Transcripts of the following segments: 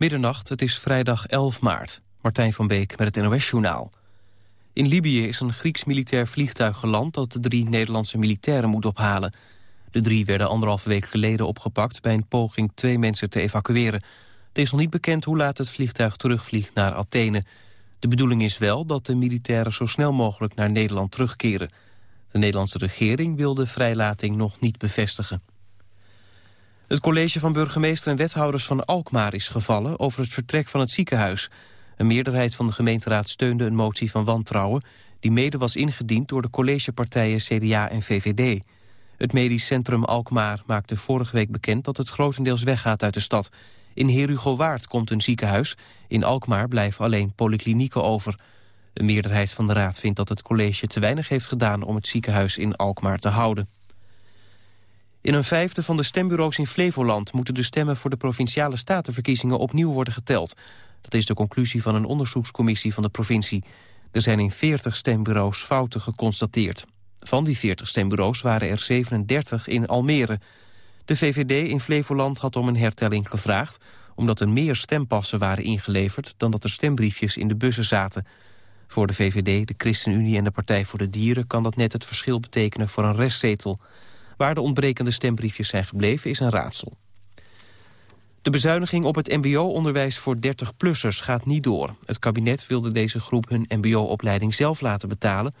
Middernacht, het is vrijdag 11 maart. Martijn van Beek met het NOS-journaal. In Libië is een Grieks militair vliegtuig geland... dat de drie Nederlandse militairen moet ophalen. De drie werden anderhalve week geleden opgepakt... bij een poging twee mensen te evacueren. Het is nog niet bekend hoe laat het vliegtuig terugvliegt naar Athene. De bedoeling is wel dat de militairen zo snel mogelijk naar Nederland terugkeren. De Nederlandse regering wil de vrijlating nog niet bevestigen. Het college van burgemeester en wethouders van Alkmaar is gevallen... over het vertrek van het ziekenhuis. Een meerderheid van de gemeenteraad steunde een motie van wantrouwen... die mede was ingediend door de collegepartijen CDA en VVD. Het medisch centrum Alkmaar maakte vorige week bekend... dat het grotendeels weggaat uit de stad. In Herugowaard komt een ziekenhuis. In Alkmaar blijven alleen polyklinieken over. Een meerderheid van de raad vindt dat het college te weinig heeft gedaan... om het ziekenhuis in Alkmaar te houden. In een vijfde van de stembureaus in Flevoland... moeten de stemmen voor de Provinciale Statenverkiezingen opnieuw worden geteld. Dat is de conclusie van een onderzoekscommissie van de provincie. Er zijn in 40 stembureaus fouten geconstateerd. Van die 40 stembureaus waren er 37 in Almere. De VVD in Flevoland had om een hertelling gevraagd... omdat er meer stempassen waren ingeleverd... dan dat er stembriefjes in de bussen zaten. Voor de VVD, de ChristenUnie en de Partij voor de Dieren... kan dat net het verschil betekenen voor een restzetel... Waar de ontbrekende stembriefjes zijn gebleven is een raadsel. De bezuiniging op het mbo-onderwijs voor 30-plussers gaat niet door. Het kabinet wilde deze groep hun mbo-opleiding zelf laten betalen...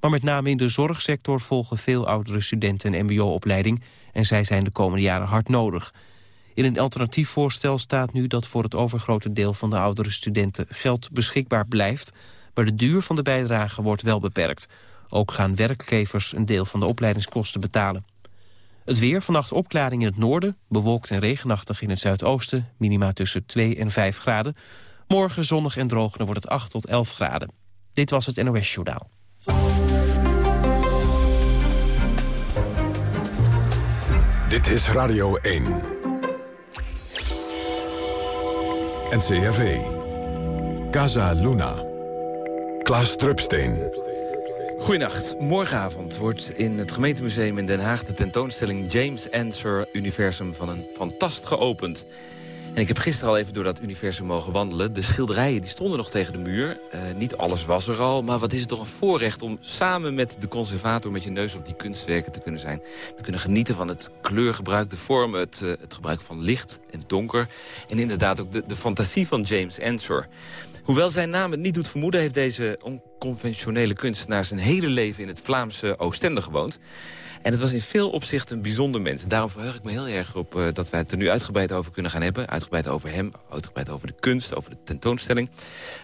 maar met name in de zorgsector volgen veel oudere studenten een mbo-opleiding... en zij zijn de komende jaren hard nodig. In een alternatief voorstel staat nu dat voor het overgrote deel van de oudere studenten geld beschikbaar blijft... maar de duur van de bijdrage wordt wel beperkt. Ook gaan werkgevers een deel van de opleidingskosten betalen. Het weer, vannacht opklaring in het noorden, bewolkt en regenachtig in het zuidoosten, minima tussen 2 en 5 graden. Morgen zonnig en droog, dan wordt het 8 tot 11 graden. Dit was het NOS Journaal. Dit is Radio 1. NCRV. Casa Luna. Klaas Drupsteen. Goedenacht. Morgenavond wordt in het gemeentemuseum in Den Haag... de tentoonstelling James Answer Universum van een fantast geopend. En ik heb gisteren al even door dat universum mogen wandelen. De schilderijen die stonden nog tegen de muur. Uh, niet alles was er al, maar wat is het toch een voorrecht... om samen met de conservator met je neus op die kunstwerken te kunnen zijn. Te kunnen genieten van het kleurgebruik, de vormen, het, uh, het gebruik van licht en donker. En inderdaad ook de, de fantasie van James Ensor. Hoewel zijn naam het niet doet vermoeden... heeft deze onconventionele kunstenaar zijn hele leven in het Vlaamse Oostende gewoond. En het was in veel opzichten een bijzonder mens. En daarom verheug ik me heel erg op uh, dat wij het er nu uitgebreid over kunnen gaan hebben. Uitgebreid over hem, uitgebreid over de kunst, over de tentoonstelling.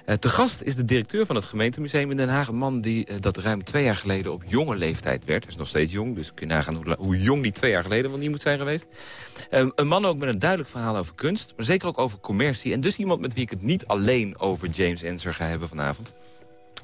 Uh, te gast is de directeur van het gemeentemuseum in Den Haag. Een man die uh, dat ruim twee jaar geleden op jonge leeftijd werd. Hij is nog steeds jong, dus kun je nagaan hoe, jong die twee jaar geleden wel niet moet zijn geweest. een man ook met een duidelijk verhaal over kunst, maar zeker ook over commercie. En dus iemand met wie ik het niet alleen over James Ensor ga hebben vanavond.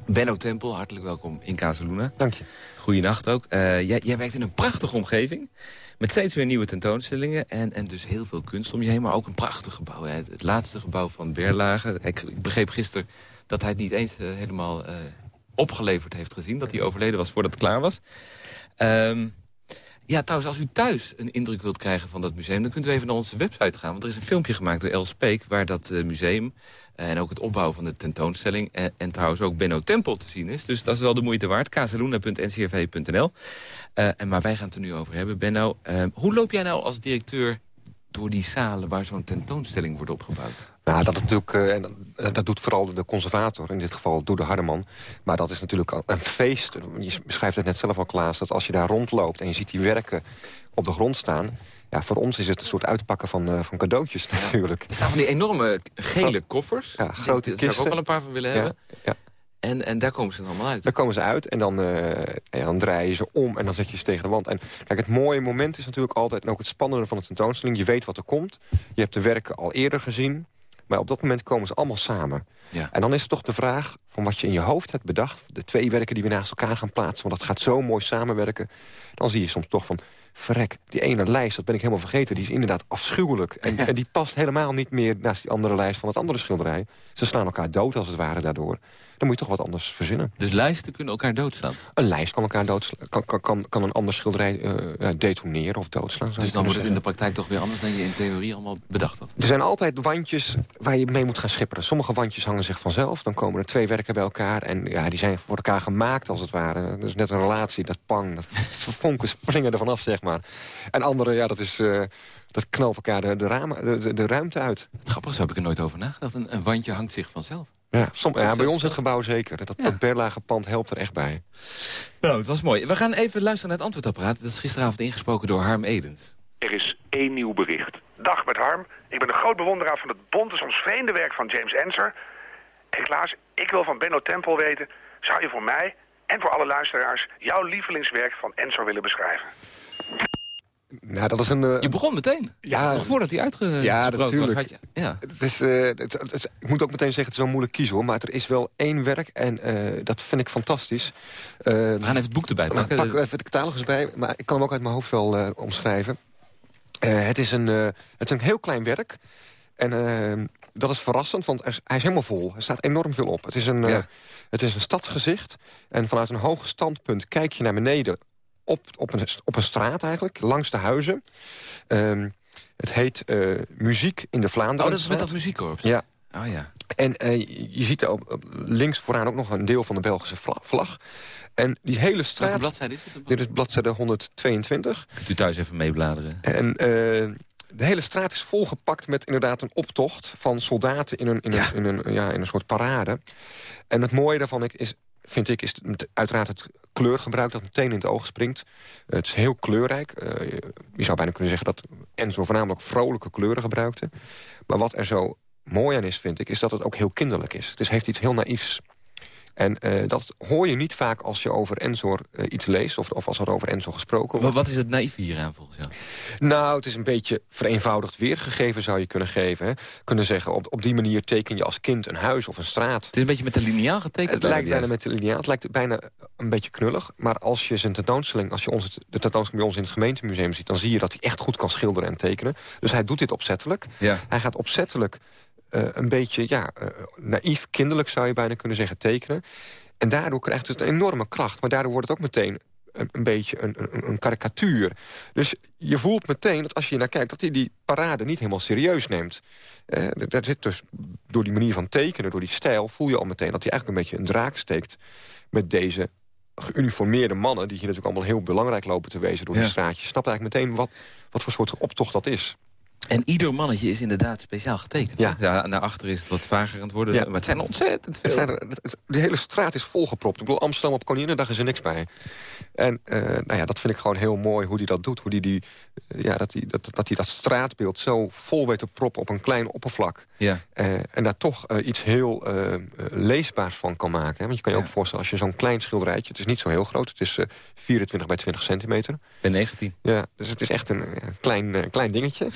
Benno Tempel, hartelijk welkom in Casaluna. Dank je. Goedenacht ook. Uh, jij, jij, werkt in een prachtige omgeving. Met steeds weer nieuwe tentoonstellingen. En, en dus heel veel kunst om je heen. Maar ook een prachtig gebouw. Hè. Het, laatste gebouw van Berlage. Ik, begreep gisteren dat hij het niet eens uh, helemaal uh, opgeleverd heeft gezien. Dat hij overleden was voordat het klaar was. Um, ja, trouwens, als u thuis een indruk wilt krijgen van dat museum... dan kunt u even naar onze website gaan. Want er is een filmpje gemaakt door Els Peek... waar dat uh, museum uh, en ook het opbouwen van de tentoonstelling... En, en, trouwens ook Benno Tempel te zien is. Dus dat is wel de moeite waard. kazeluna.ncrv.nl en Maar wij gaan het er nu over hebben. Benno, hoe loop jij nou als directeur door die zalen... waar zo'n tentoonstelling wordt opgebouwd? Nou, dat, is natuurlijk, uh, dat doet vooral de conservator, in dit geval Doede Hardeman. Maar dat is natuurlijk een feest. Je beschrijft het net zelf al, Klaas, dat als je daar rondloopt... en je ziet die werken op de grond staan... Ja, voor ons is het een soort uitpakken van, uh, van cadeautjes natuurlijk. Er staan van die enorme gele koffers. Ja, grote Daar zou ik ook wel een paar van willen hebben. Ja. En, en daar komen ze dan allemaal uit? Daar komen ze uit en dan, uh, ja, dan draai je ze om en dan zet je ze tegen de wand. En kijk, het mooie moment is natuurlijk altijd... en ook het spannende van de tentoonstelling, je weet wat er komt. Je hebt de werken al eerder gezien. Maar op dat moment komen ze allemaal samen. Ja. En dan is het toch de vraag van wat je in je hoofd hebt bedacht. De twee werken die we naast elkaar gaan plaatsen. Want dat gaat zo mooi samenwerken. Dan zie je soms toch van verrek, die ene lijst, dat ben ik helemaal vergeten... die is inderdaad afschuwelijk. En, en die past helemaal niet meer naast die andere lijst van het andere schilderij. Ze slaan elkaar dood als het ware daardoor. Dan moet je toch wat anders verzinnen. Dus lijsten kunnen elkaar doodslaan? Een lijst kan elkaar doodslaan. Kan, kan, kan, een ander schilderij uh, detoneren of doodslaan. Dus dan wordt het in de praktijk toch weer anders dan je in theorie allemaal bedacht had? Er zijn altijd wandjes waar je mee moet gaan schipperen. Sommige wandjes hangen zich vanzelf. Dan komen er twee werken bij elkaar. En ja, die zijn voor elkaar gemaakt als het ware. Dat is net een relatie, dat pang. Dat vonken springen er vanaf, zeg maar. En andere, ja, dat is... Uh, dat knalt elkaar de, de, ramen, de, de, ruimte uit. Het grappig, zo heb ik er nooit over nagedacht. Een, een wandje hangt zich vanzelf. Ja, som, ja bij ons het gebouw zeker. Dat, dat berlage pand helpt er echt bij. Nou, het was mooi. We gaan even luisteren naar het antwoordapparaat. Dat is gisteravond ingesproken door Harm Edens. Er is één nieuw bericht. Dag met Harm. Ik ben een groot bewonderaar van het bonte, soms vreemde werk van James Ensor. En Klaas, ik wil van Benno Tempel weten... zou je voor mij en voor alle luisteraars jouw lievelingswerk van Ensor willen beschrijven? Nou, dat is een, uh... Je begon meteen. Ja, Nog voordat hij uitgesproken ja, natuurlijk. was. Je, ja, het is, uh, het, het, ik moet ook meteen zeggen, het is wel moeilijk kiezen hoor. Maar er is wel één werk en uh, dat vind ik fantastisch. We gaan even het boek erbij pakken. Pak even de catalogus bij, maar ik kan hem ook uit mijn hoofd wel omschrijven. het, is een, het is een heel klein werk. En dat is verrassend, want hij is helemaal vol. Er staat enorm veel op. Het is een, ja. het is een stadsgezicht. En vanuit een hoog standpunt kijk je naar beneden op, op, een, op een straat eigenlijk, langs de huizen. Um, het heet uh, Muziek in de Vlaanderen. Oh, dat is met dat muziekkorps? Ja. Oh, ja. En uh, je ziet links vooraan ook nog een deel van de Belgische vlag. En die hele straat... Welke bladzijde is het? Dit is bladzijde 122. Kunt u thuis even meebladeren? En uh, de hele straat is volgepakt met inderdaad een optocht van soldaten in een, in een, in een, ja, in een soort parade. En het mooie daarvan is, vind ik, is uiteraard het kleurgebruik dat meteen in het oog springt. het is heel kleurrijk. Uh, je zou bijna kunnen zeggen dat Enzo voornamelijk vrolijke kleuren gebruikte. Maar wat er zo mooi aan is, vind ik, is dat het ook heel kinderlijk is. Het heeft iets heel naïefs. En uh, dat hoor je niet vaak als je over Enzor uh, iets leest... Of, of als er over Enzor gesproken wordt. Wat is het naïef hieraan volgens jou? Nou, het is een beetje vereenvoudigd weergegeven zou je kunnen geven. Hè. Kunnen zeggen, op, op die manier teken je als kind een huis of een straat. Het is een beetje met de lineaal getekend. Het lijkt bijna met de lineaal. Het lijkt bijna een beetje knullig. Maar als je zijn tentoonstelling, als je ons, de tentoonstelling bij ons in het gemeentemuseum ziet... dan zie je dat hij echt goed kan schilderen en tekenen. Dus hij doet dit opzettelijk. Ja. Hij gaat opzettelijk een beetje ja, uh, naïef, kinderlijk zou je bijna kunnen zeggen, tekenen. En daardoor krijgt het een enorme kracht. Maar daardoor wordt het ook meteen een, een beetje een, een, een, karikatuur. Dus je voelt meteen dat als je naar kijkt... dat hij die parade niet helemaal serieus neemt. Uh, dat zit dus door die manier van tekenen, door die stijl... voel je al meteen dat hij eigenlijk een beetje een draak steekt... met deze geuniformeerde mannen... die hier natuurlijk allemaal heel belangrijk lopen te wezen door ja. die straatjes. Je snapt eigenlijk meteen wat, wat voor soort optocht dat is. En ieder mannetje is inderdaad speciaal getekend. Ja. ja naar achter is het wat vager aan het worden. Ja. Maar het zijn ontzettend veel. Zijn er, de hele straat is volgepropt. Ik bedoel, Amsterdam op Koninginnedag is er niks bij. En uh, nou ja, dat vind ik gewoon heel mooi hoe hij dat doet. Hoe die, die, ja, dat hij dat, dat, dat straatbeeld zo vol weet te proppen op een klein oppervlak. Ja. Uh, en daar toch uh, iets heel leesbaars van kan maken. Hè? Want je kan je ja. ook voorstellen, als je zo'n klein schilderijtje... het is niet zo heel groot, het is 24 bij 20 centimeter. Bij 19. Ja, dus het is echt een klein, klein dingetje.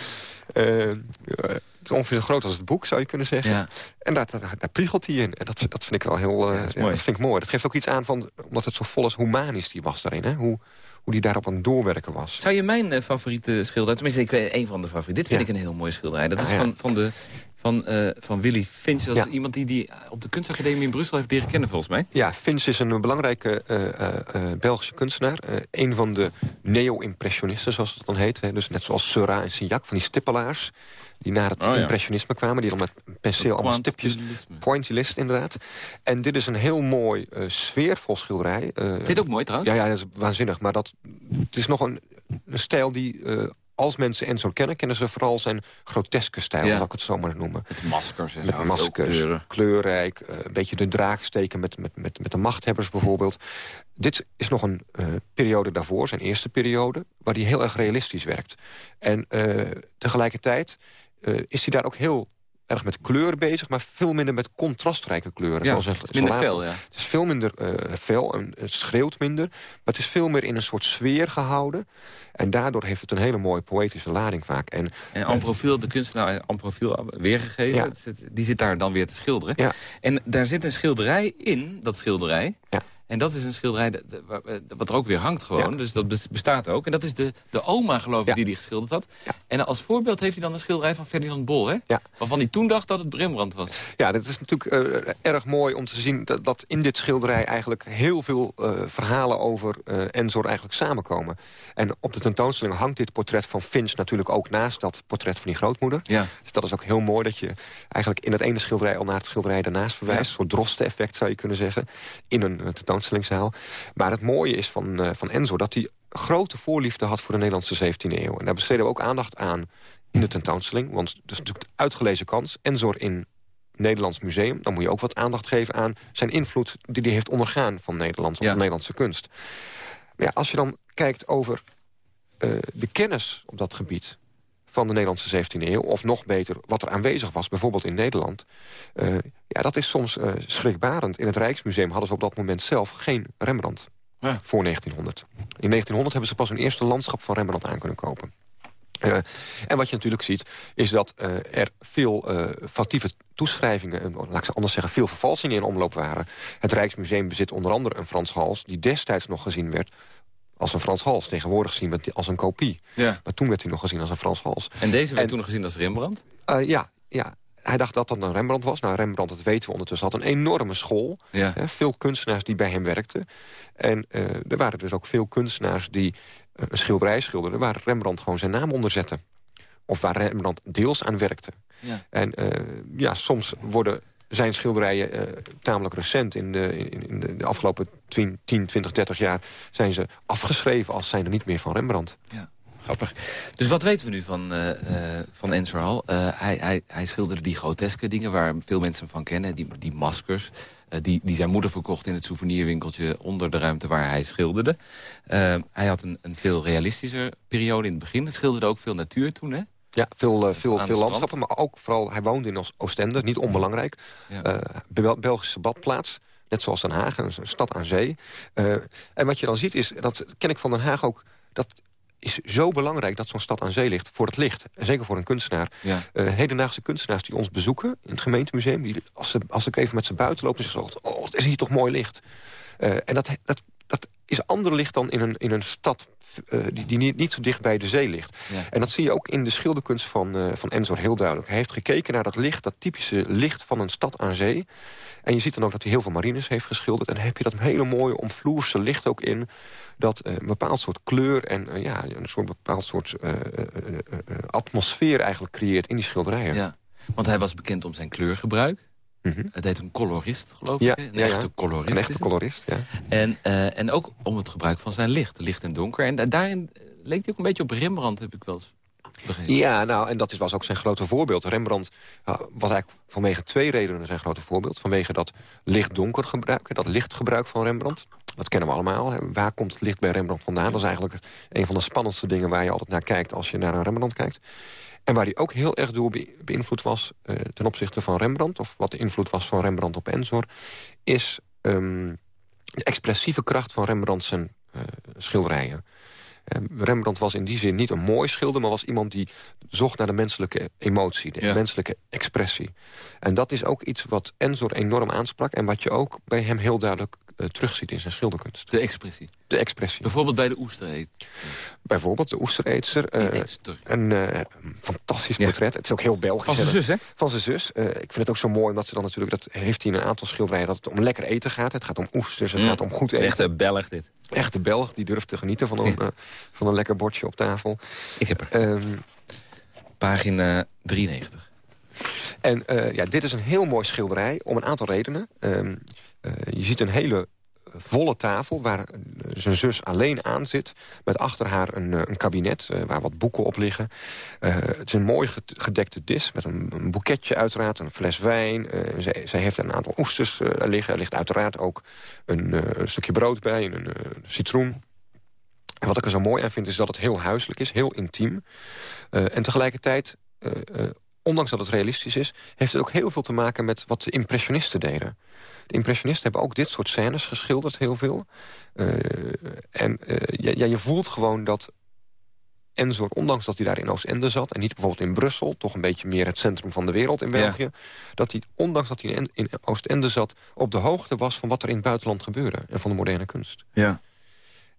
Het is ongeveer zo groot als het boek, zou je kunnen zeggen. Ja. En daar, daar, daar, priegelt hij in. En dat, dat vind ik wel heel... Ja, dat, ja, dat, vind ik mooi. Dat geeft ook iets aan van, omdat het zo vol is, hoe manisch die was daarin. Hè? Hoe, hoe die daarop aan het doorwerken was. Zou je mijn uh, favoriete schilderij... tenminste, ik weet een van de favorieten. Dit vind ik een heel mooi schilderij. Dat is ah, van, van, de, van, uh, van Willy Finch. Dat is iemand die, die op de kunstacademie in Brussel heeft leren kennen, volgens mij. Ja, Finch is een belangrijke uh, Belgische kunstenaar. een van de neo-impressionisten, zoals het dan heet. Hè. Dus net zoals Seurat en Signac, van die stippelaars die naar het oh, ja. impressionisme kwamen. Die dan met penseel allemaal stipjes... Pointillist, inderdaad. En dit is een heel mooi sfeervol schilderij. Vind je het ook mooi trouwens? Ja, ja, dat is waanzinnig. Maar dat, het is nog een, een stijl die... Als mensen Enzo kennen, kennen ze vooral zijn groteske stijl, ja. ik het zo maar noemen. Met maskers en Met zo, maskers, kleurrijk, uh, een beetje de draag steken met, met, met, met de machthebbers bijvoorbeeld. Dit is nog een uh, periode daarvoor, zijn eerste periode, waar hij heel erg realistisch werkt. En uh, tegelijkertijd uh, is hij daar ook heel erg met kleur bezig, maar veel minder met contrastrijke kleuren. Ja, zoals een, minder fel, ja. Het is veel minder uh, fel, en het schreeuwt minder. Maar het is veel meer in een soort sfeer gehouden. En daardoor heeft het een hele mooie poëtische lading vaak. En, en Amprofiel, de kunstenaar Amprofiel weergegeven, ja. die zit daar dan weer te schilderen. Ja. En daar zit een schilderij in, dat schilderij... Ja. En dat is een schilderij wat er ook weer hangt gewoon. Dus dat bestaat ook. En dat is de, de oma, geloof ik, die die geschilderd had. En als voorbeeld heeft hij dan een schilderij van Ferdinand Bol, hè? Waarvan hij toen dacht dat het Rembrandt was. Ja, dat is natuurlijk uh, erg mooi om te zien... Dat, dat, in dit schilderij eigenlijk heel veel uh, verhalen over uh, Enzor eigenlijk samenkomen. En op de tentoonstelling hangt dit portret van Finch natuurlijk ook naast dat portret van die grootmoeder. Ja. Dus dat is ook heel mooi dat je eigenlijk in het ene schilderij al naar het schilderij daarnaast verwijst. Een soort drosten-effect zou je kunnen zeggen. In een tentoonstellingszaal. Maar het mooie is van, uh, van Enzo dat hij grote voorliefde had voor de Nederlandse 17e eeuw. En daar besteden we ook aandacht aan in de tentoonstelling. Want het is natuurlijk de uitgelezen kans. Enzor in Nederlands museum. Dan moet je ook wat aandacht geven aan zijn invloed... die hij heeft ondergaan van Nederlands of Nederlandse kunst. Maar ja, als je dan kijkt over uh, de kennis op dat gebied van de Nederlandse 17e eeuw... of nog beter, wat er aanwezig was, bijvoorbeeld in Nederland... Uh, ja, dat is soms uh, schrikbarend. In het Rijksmuseum hadden ze op dat moment zelf geen Rembrandt. Ja. Voor 1900. In 1900 hebben ze pas hun eerste landschap van Rembrandt aan kunnen kopen. Uh, en wat je natuurlijk ziet, is dat uh, er veel uh, factieve toeschrijvingen... laat ik ze anders zeggen, veel vervalsingen in omloop waren. Het Rijksmuseum bezit onder andere een Frans Hals... die destijds nog gezien werd als een Frans Hals. Tegenwoordig zien we het als een kopie. Ja. Maar toen werd hij nog gezien als een Frans Hals. En deze werd en, toen nog gezien als Rembrandt? ja, ja, hij dacht dat dat een Rembrandt was. Nou, Rembrandt, dat weten we ondertussen, had een enorme school. Ja. Hè, veel kunstenaars die bij hem werkten. En uh, er waren dus ook veel kunstenaars die uh, een schilderij schilderden... waar Rembrandt gewoon zijn naam onder zette. Of waar Rembrandt deels aan werkte. Ja. En ja, soms worden zijn schilderijen tamelijk recent. In de, in, de, de afgelopen 10, 20, 30 jaar zijn ze afgeschreven... als zijn er niet meer van Rembrandt. Ja. Grappig. Dus wat weten we nu van, uh, van Ensor hij, hij, hij schilderde die groteske dingen waar veel mensen van kennen. Die, die maskers, die, die zijn moeder verkocht in het souvenirwinkeltje... onder de ruimte waar hij schilderde. hij had een, een veel realistischer periode in het begin. Hij schilderde ook veel natuur toen, hè? Ja, veel, veel, veel landschappen, maar ook vooral... hij woonde in Oostende, niet onbelangrijk. Ja. Bel Belgische badplaats. Net zoals Den Haag, een, stad aan zee. en wat je dan ziet is, dat ken ik van Den Haag ook... dat is zo belangrijk dat zo'n stad aan zee ligt voor het licht. En zeker voor een kunstenaar. Ja. Uh, hedendaagse kunstenaars die ons bezoeken in het gemeentemuseum... Die, als, ze, als ik even met ze buiten lopen, zeggen ze... oh, is hier toch mooi licht. En dat, dat, dat is ander licht dan in een, in een stad uh, die, die niet, niet zo dicht bij de zee ligt. Ja. En dat zie je ook in de schilderkunst van, uh, van Enzor heel duidelijk. Hij heeft gekeken naar dat licht, dat typische licht van een stad aan zee. En je ziet dan ook dat hij heel veel marines heeft geschilderd. En dan heb je dat hele mooie omvloerse licht ook in... dat uh, een bepaald soort kleur en ja, een soort bepaald soort atmosfeer eigenlijk creëert in die schilderijen. Ja, want hij was bekend om zijn kleurgebruik. Mm -hmm. Het heet een colorist, geloof ja, ik. Een ja, echte colorist. Een echte colorist, ja. En, uh, en ook om het gebruik van zijn licht, licht en donker. En daarin leek hij ook een beetje op Rembrandt, heb ik wel eens begrepen. Ja, nou, en dat was ook zijn grote voorbeeld. Rembrandt uh, was eigenlijk vanwege twee redenen zijn grote voorbeeld. Vanwege dat licht-donker gebruik, dat lichtgebruik van Rembrandt. Dat kennen we allemaal. Waar komt het licht bij Rembrandt vandaan? Dat is eigenlijk een van de spannendste dingen waar je altijd naar kijkt... als je naar een Rembrandt kijkt. En waar hij ook heel erg door beïnvloed was uh, ten opzichte van Rembrandt... of wat de invloed was van Rembrandt op Ensor... is um, de expressieve kracht van Rembrandt zijn uh, schilderijen. Uh, Rembrandt was in die zin niet een mooi schilder... maar was iemand die zocht naar de menselijke emotie, de Ja. menselijke expressie. En dat is ook iets wat Ensor enorm aansprak... en wat je ook bij hem heel duidelijk terugziet in zijn schilderkunst. De expressie. De expressie. Bijvoorbeeld bij de oestereet. Bijvoorbeeld de oestereetster. Uh, Eetster. een uh, fantastisch Ja. portret. Het is ook heel Belgisch. Van zijn zus, hè? Van zijn zus. Uh, ik vind het ook zo mooi omdat ze dan natuurlijk... dat heeft hij in een aantal schilderijen dat het om lekker eten gaat. Het gaat om oesters, het Mm. gaat om goed eten. Echte Belg dit. Echte Belg die durft te genieten van een, van een lekker bordje op tafel. Ik heb er. Ehm, Pagina 93. en uh, ja, dit is een heel mooi schilderij om een aantal redenen. Ehm, je ziet een hele volle tafel waar uh, zijn zus alleen aan zit. Met achter haar een, uh, een kabinet waar wat boeken op liggen. Het is een mooi ged- gedekte dis met een, een boeketje uiteraard. Een fles wijn. Zij, zij heeft een aantal oesters liggen. Er ligt uiteraard ook een, een stukje brood bij. en Een citroen. En wat ik er zo mooi aan vind is dat het heel huiselijk is. Heel intiem. En tegelijkertijd... Ondanks dat het realistisch is... heeft het ook heel veel te maken met wat de impressionisten deden. De impressionisten hebben ook dit soort scènes geschilderd, heel veel. Uh, en uh, ja, ja, je voelt gewoon dat Enzor, ondanks dat hij daar in Oostende zat... en niet bijvoorbeeld in Brussel, toch een beetje meer het centrum van de wereld in België... dat hij, ondanks dat hij in, in Oostende zat... op de hoogte was van wat er in het buitenland gebeurde... en van de moderne kunst. Ja.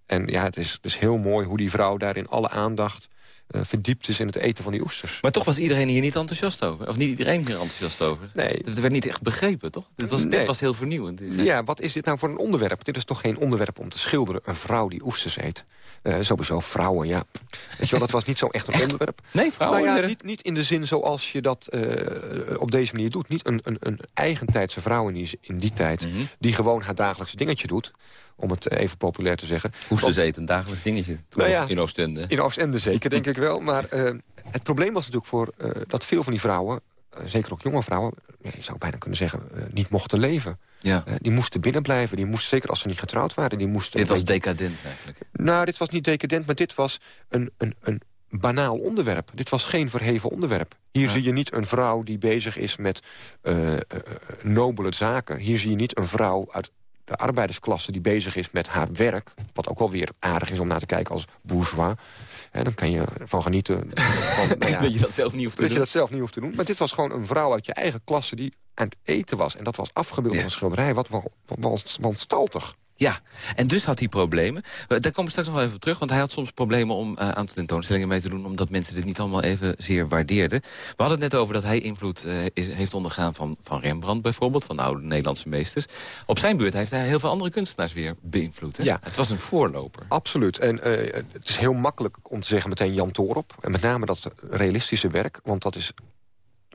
En ja, het is, het is heel mooi hoe die vrouw daar in alle aandacht... Uh, verdiept is in het eten van die oesters. Maar toch was iedereen hier niet enthousiast over? Of niet iedereen hier enthousiast over? Nee. Het werd niet echt begrepen, toch? Dit was, dit was heel vernieuwend. Ja, wat is dit nou voor een onderwerp? Dit is toch geen onderwerp om te schilderen... een vrouw die oesters eet? Uh, sowieso vrouwen, ja. Weet je wel, dat was niet zo echt een onderwerp. Nee, vrouwen? Nou ja, niet, niet in de zin zoals je dat uh, op deze manier doet. Niet een, een, een eigentijdse vrouw in die, in die tijd... Mm -hmm. die gewoon haar dagelijkse dingetje doet om het even populair te zeggen. Oesters eten, een dagelijks dingetje. Nou ja, in Oostende. In Oostende zeker, denk ik wel. Maar uh, het probleem was natuurlijk voor uh, dat veel van die vrouwen... Uh, zeker ook jonge vrouwen, je zou bijna kunnen zeggen... niet mochten leven. Ja. die moesten binnenblijven. Die moesten, zeker als ze niet getrouwd waren. Die moesten dit was decadent eigenlijk. Nou, dit was niet decadent, maar dit was een, een, een banaal onderwerp. Dit was geen verheven onderwerp. Hier ja. zie je niet een vrouw die bezig is met nobele zaken. Hier zie je niet een vrouw uit de arbeidersklasse die bezig is met haar werk... wat ook wel weer aardig is om naar te kijken als bourgeois... Hè, dan kan je van genieten. Van, nou ja, dat je dat zelf niet hoeft te dat doen. je dat zelf niet hoeft te doen. Maar dit was gewoon een vrouw uit je eigen klasse die aan het eten was. En dat was afgebeeld ja. op een schilderij. Wat wanstaltig. Ja, en dus had hij problemen. Daar komen we straks nog wel even op terug. Want hij had soms problemen om uh, aan tentoonstellingen mee te doen... omdat mensen dit niet allemaal even zeer waardeerden. We hadden het net over dat hij invloed uh, is, heeft ondergaan van, van Rembrandt bijvoorbeeld... van de oude Nederlandse meesters. Op zijn beurt heeft hij heel veel andere kunstenaars weer beïnvloed. Hè? Ja. Het was een voorloper. Absoluut. En uh, het is heel makkelijk om te zeggen meteen Jan Torop. En met name dat realistische werk. Want dat is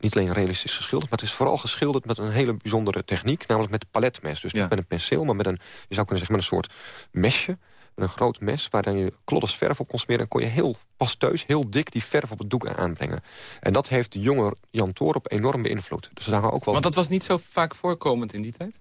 niet alleen realistisch geschilderd... maar het is vooral geschilderd met een hele bijzondere techniek... namelijk met paletmes. Dus Ja. niet met een penseel, maar met een, je zou kunnen zeggen, met een soort mesje. Met een groot mes, waar dan je kloddes verf op kon smeren... en kon je heel pasteus, heel dik die verf op het doek aanbrengen. En dat heeft de jonge Jan Toorop enorm beïnvloed. Dus daar ook wel... Want dat was niet zo vaak voorkomend in die tijd?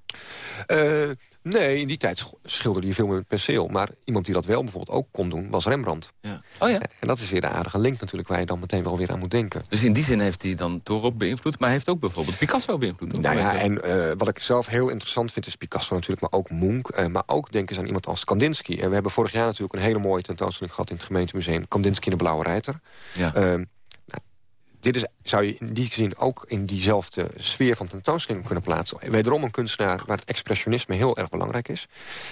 Uh, nee, in die tijd sch- schilderde je veel meer met penseel. Maar iemand die dat wel bijvoorbeeld ook kon doen, was Rembrandt. Ja. Oh ja. En dat is weer de aardige link natuurlijk... waar je dan meteen wel weer aan moet denken. Dus in die zin heeft hij dan Torop beïnvloed... maar hij heeft ook bijvoorbeeld Picasso beïnvloed. Nou ja, en uh, wat ik zelf heel interessant vind is Picasso natuurlijk, maar ook Munch. Uh, maar ook denk eens aan iemand als Kandinsky. En we hebben vorig jaar natuurlijk een hele mooie tentoonstelling gehad in het gemeentemuseum. Kandinsky in de Blauwe Reiter. Ja. Uh, nou, dit is, zou je in die zin ook in diezelfde sfeer van tentoonstelling kunnen plaatsen. Wederom een kunstenaar waar het expressionisme heel erg belangrijk is.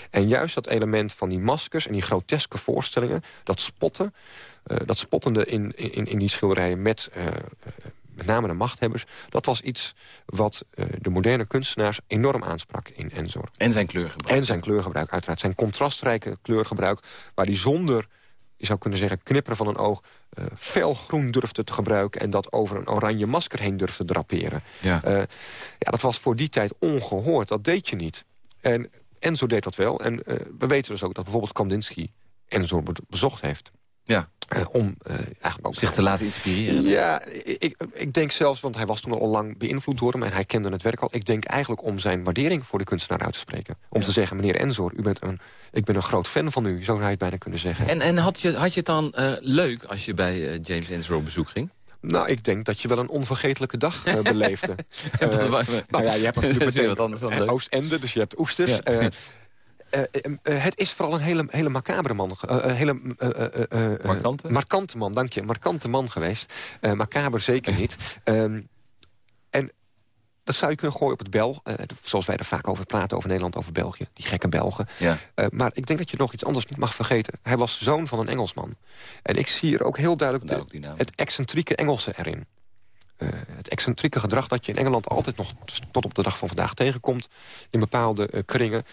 En juist dat element van die maskers en die groteske voorstellingen... dat spotten, uh, dat spottende in, in, in die schilderijen met... Uh, met name de machthebbers, dat was iets wat uh, de moderne kunstenaars enorm aansprak in Enzor. En zijn kleurgebruik. En zijn kleurgebruik, uiteraard. Zijn contrastrijke kleurgebruik, waar hij zonder, je zou kunnen zeggen, knipperen van een oog... Uh, felgroen durfde te gebruiken en dat over een oranje masker heen durfde draperen. Ja. Uh, ja, dat was voor die tijd ongehoord, dat deed je niet. En Enzo deed dat wel. En uh, we weten dus ook dat bijvoorbeeld Kandinsky Enzo bezocht heeft. Ja. Uh, om uh, eigenlijk ook zich te laten inspireren. Ja, ik, ik denk zelfs, want hij was toen al lang beïnvloed door hem... en hij kende het werk al. Ik denk eigenlijk om zijn waardering voor de kunstenaar uit te spreken. Om Ja. te zeggen, meneer Enzor, u bent een, ik ben een groot fan van u. Zo zou je het bijna kunnen zeggen. En, en had, je, had je het dan eh, leuk als je bij eh, James Ensor op bezoek ging? Nou, ik denk dat je wel een onvergetelijke dag eh, beleefde. Eh, Eh, nou ja, je hebt natuurlijk meteen wat anders dan eh, leuk. Oostende, dus je hebt oesters. Ja. Eh, eh, eh, eh, het is vooral een hele, hele macabere man. eh, eh, hele, eh, eh, eh, eh, Markante? markante man, dank je. Markante man geweest. Eh macaber zeker niet. Ehm, en dat zou je kunnen gooien op het bel. eh, zoals wij er vaak over praten, over Nederland, over België. Die gekke Belgen. Ja. Eh, maar ik denk dat je nog iets anders niet mag vergeten. Hij was zoon van een Engelsman. En ik zie hier ook heel duidelijk de- ook het excentrieke Engelse erin. Eh, het excentrieke gedrag dat je in Engeland altijd nog tot op de dag van vandaag tegenkomt... in bepaalde eh, kringen.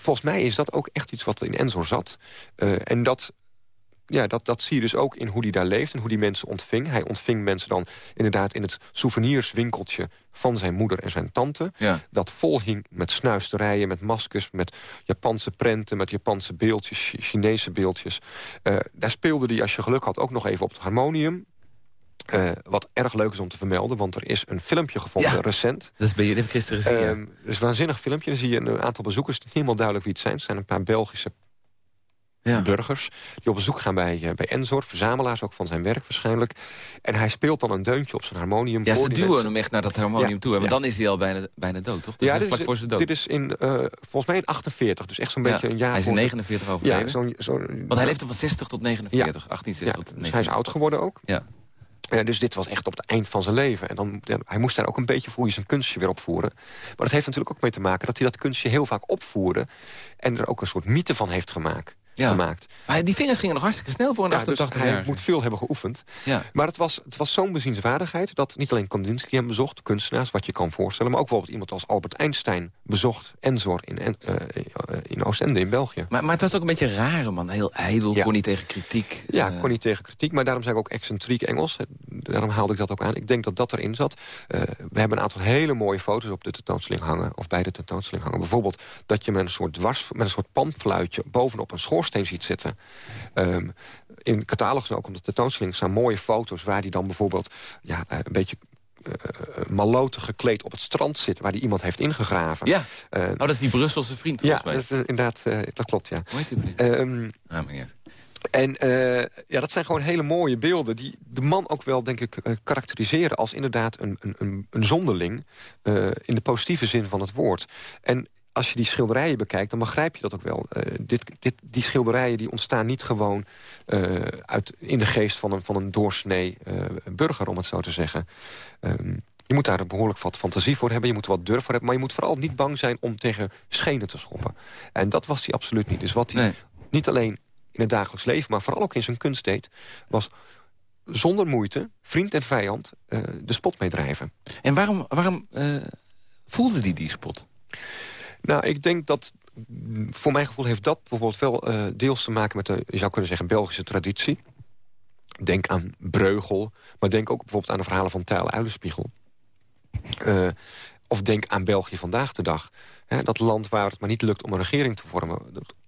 Volgens mij is dat ook echt iets wat in Enzor zat. Eh, en dat, ja, dat, dat zie je dus ook in hoe hij daar leeft en hoe die mensen ontving. Hij ontving mensen dan inderdaad in het souvenirswinkeltje van zijn moeder en zijn tante. Ja. Dat vol hing met snuisterijen, met maskers, met Japanse prenten... met Japanse beeldjes, Chi- Chinese beeldjes. Eh, daar speelde hij, als je geluk had, ook nog even op het harmonium. Eh, wat erg leuk is om te vermelden, want er is een filmpje gevonden, Ja. recent. Dat is bij je, dat heb ik gisteren gezien. ja. Dus een waanzinnig filmpje. Dan zie je een aantal bezoekers. Het is niet helemaal duidelijk wie het zijn. Het zijn een paar Belgische burgers... die op bezoek gaan bij, uh, bij Enzor, verzamelaars ook van zijn werk waarschijnlijk. En hij speelt dan een deuntje op zijn harmonium. Ja, ze duwen hem echt naar dat harmonium toe. Want dan is hij al bijna, bijna dood, toch? ja, vlak voor zijn dood. Dit is in, uh, volgens mij in 48, dus echt zo'n beetje een jaar... Hij is in 49 overleden. Ja, zo, zo, Want hij leefde van 60 tot 49, 1860 tot 49. Dus hij is oud geworden ook. Ja. Uh, dus dit was echt op het eind van zijn leven. En dan, hij moest daar ook een beetje voor je zijn kunstje weer opvoeren. Maar dat heeft natuurlijk ook mee te maken dat hij dat kunstje heel vaak opvoerde... en er ook een soort mythe van heeft gemaakt ja. gemaakt. Maar die vingers gingen nog hartstikke snel voor een ja, 88 dus hij moet veel hebben geoefend. Ja. Maar het was, het was zo'n bezienswaardigheid... dat niet alleen Kandinsky hem bezocht, kunstenaars, wat je kan voorstellen... maar ook bijvoorbeeld iemand als Albert Einstein bezocht... Enzor in, uh, in Oostende in België. Maar, maar het was ook een beetje een rare man. Heel ijdel, kon niet tegen kritiek. Ja, uh... kon niet tegen kritiek. Maar daarom zei ik ook excentriek Engels. Daarom haalde ik dat ook aan. Ik denk dat dat erin zat. we hebben een aantal hele mooie foto's op de tentoonstelling hangen. Of bij de tentoonstelling hangen. Bijvoorbeeld dat je met een soort dwars, met een soort panfluitje... bovenop een schoorsteen schoorsteen ziet zitten. Um, in catalogus ook, omdat de tentoonstelling staan mooie foto's... waar die dan bijvoorbeeld ja, eh, een beetje uh, maloten gekleed op het strand zit... waar die iemand heeft ingegraven. Ja, uh, oh, dat is die Brusselse vriend volgens ja, mij. Dat inderdaad, dat klopt, ja. Hoe heet um, ah, En ja, dat zijn gewoon hele mooie beelden... die de man ook wel, denk ik, karakteriseren... als inderdaad een, een, een zonderling... In de positieve zin van het woord. En als je die schilderijen bekijkt, dan begrijp je dat ook wel. Uh, dit, dit, die schilderijen die ontstaan niet gewoon uh, uit, in de geest van een, van een doorsnee uh, burger, om het zo te zeggen. Um, je moet daar behoorlijk wat fantasie voor hebben. Je moet wat durf voor hebben. Maar je moet vooral niet bang zijn om tegen schenen te schoppen. En dat was hij absoluut niet. Dus wat hij nee. niet alleen in het dagelijks leven... maar vooral ook in zijn kunst deed... was zonder moeite, vriend en vijand, de spot meedrijven. En waarom, waarom voelde hij die, die spot? Nou, ik denk dat, voor mijn gevoel heeft dat bijvoorbeeld wel uh, deels te maken met de, je zou kunnen zeggen, Belgische traditie. Denk aan Breugel, maar denk ook bijvoorbeeld aan de verhalen van Tijl Uilenspiegel. Uh, of denk aan België vandaag de dag. Dat land waar het maar niet lukt om een regering te vormen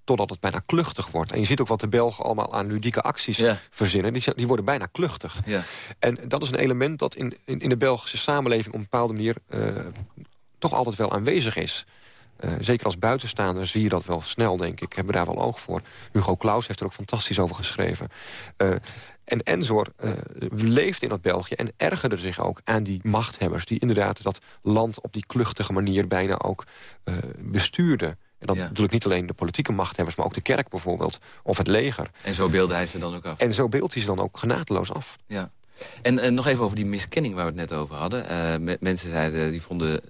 totdat het bijna kluchtig wordt. En je ziet ook wat de Belgen allemaal aan ludieke acties verzinnen. Die, die, worden bijna kluchtig. Ja. En dat is een element dat in, in, in, de Belgische samenleving... op een bepaalde manier uh, toch altijd wel aanwezig is. Uh, zeker als buitenstaander zie je dat wel snel, denk ik. Hebben daar wel oog voor. Hugo Claus heeft er ook fantastisch over geschreven. Uh, en Enzor uh, leefde in dat België en ergerde zich ook aan die machthebbers... die inderdaad dat land op die kluchtige manier bijna ook bestuurden. En dat ja. natuurlijk niet alleen de politieke machthebbers... maar ook de kerk bijvoorbeeld, of het leger. En zo beelde hij ze dan ook af? En zo beeldt hij ze dan ook genadeloos af. Ja. En, en nog even over die miskenning waar we het net over hadden. mensen zeiden, die vonden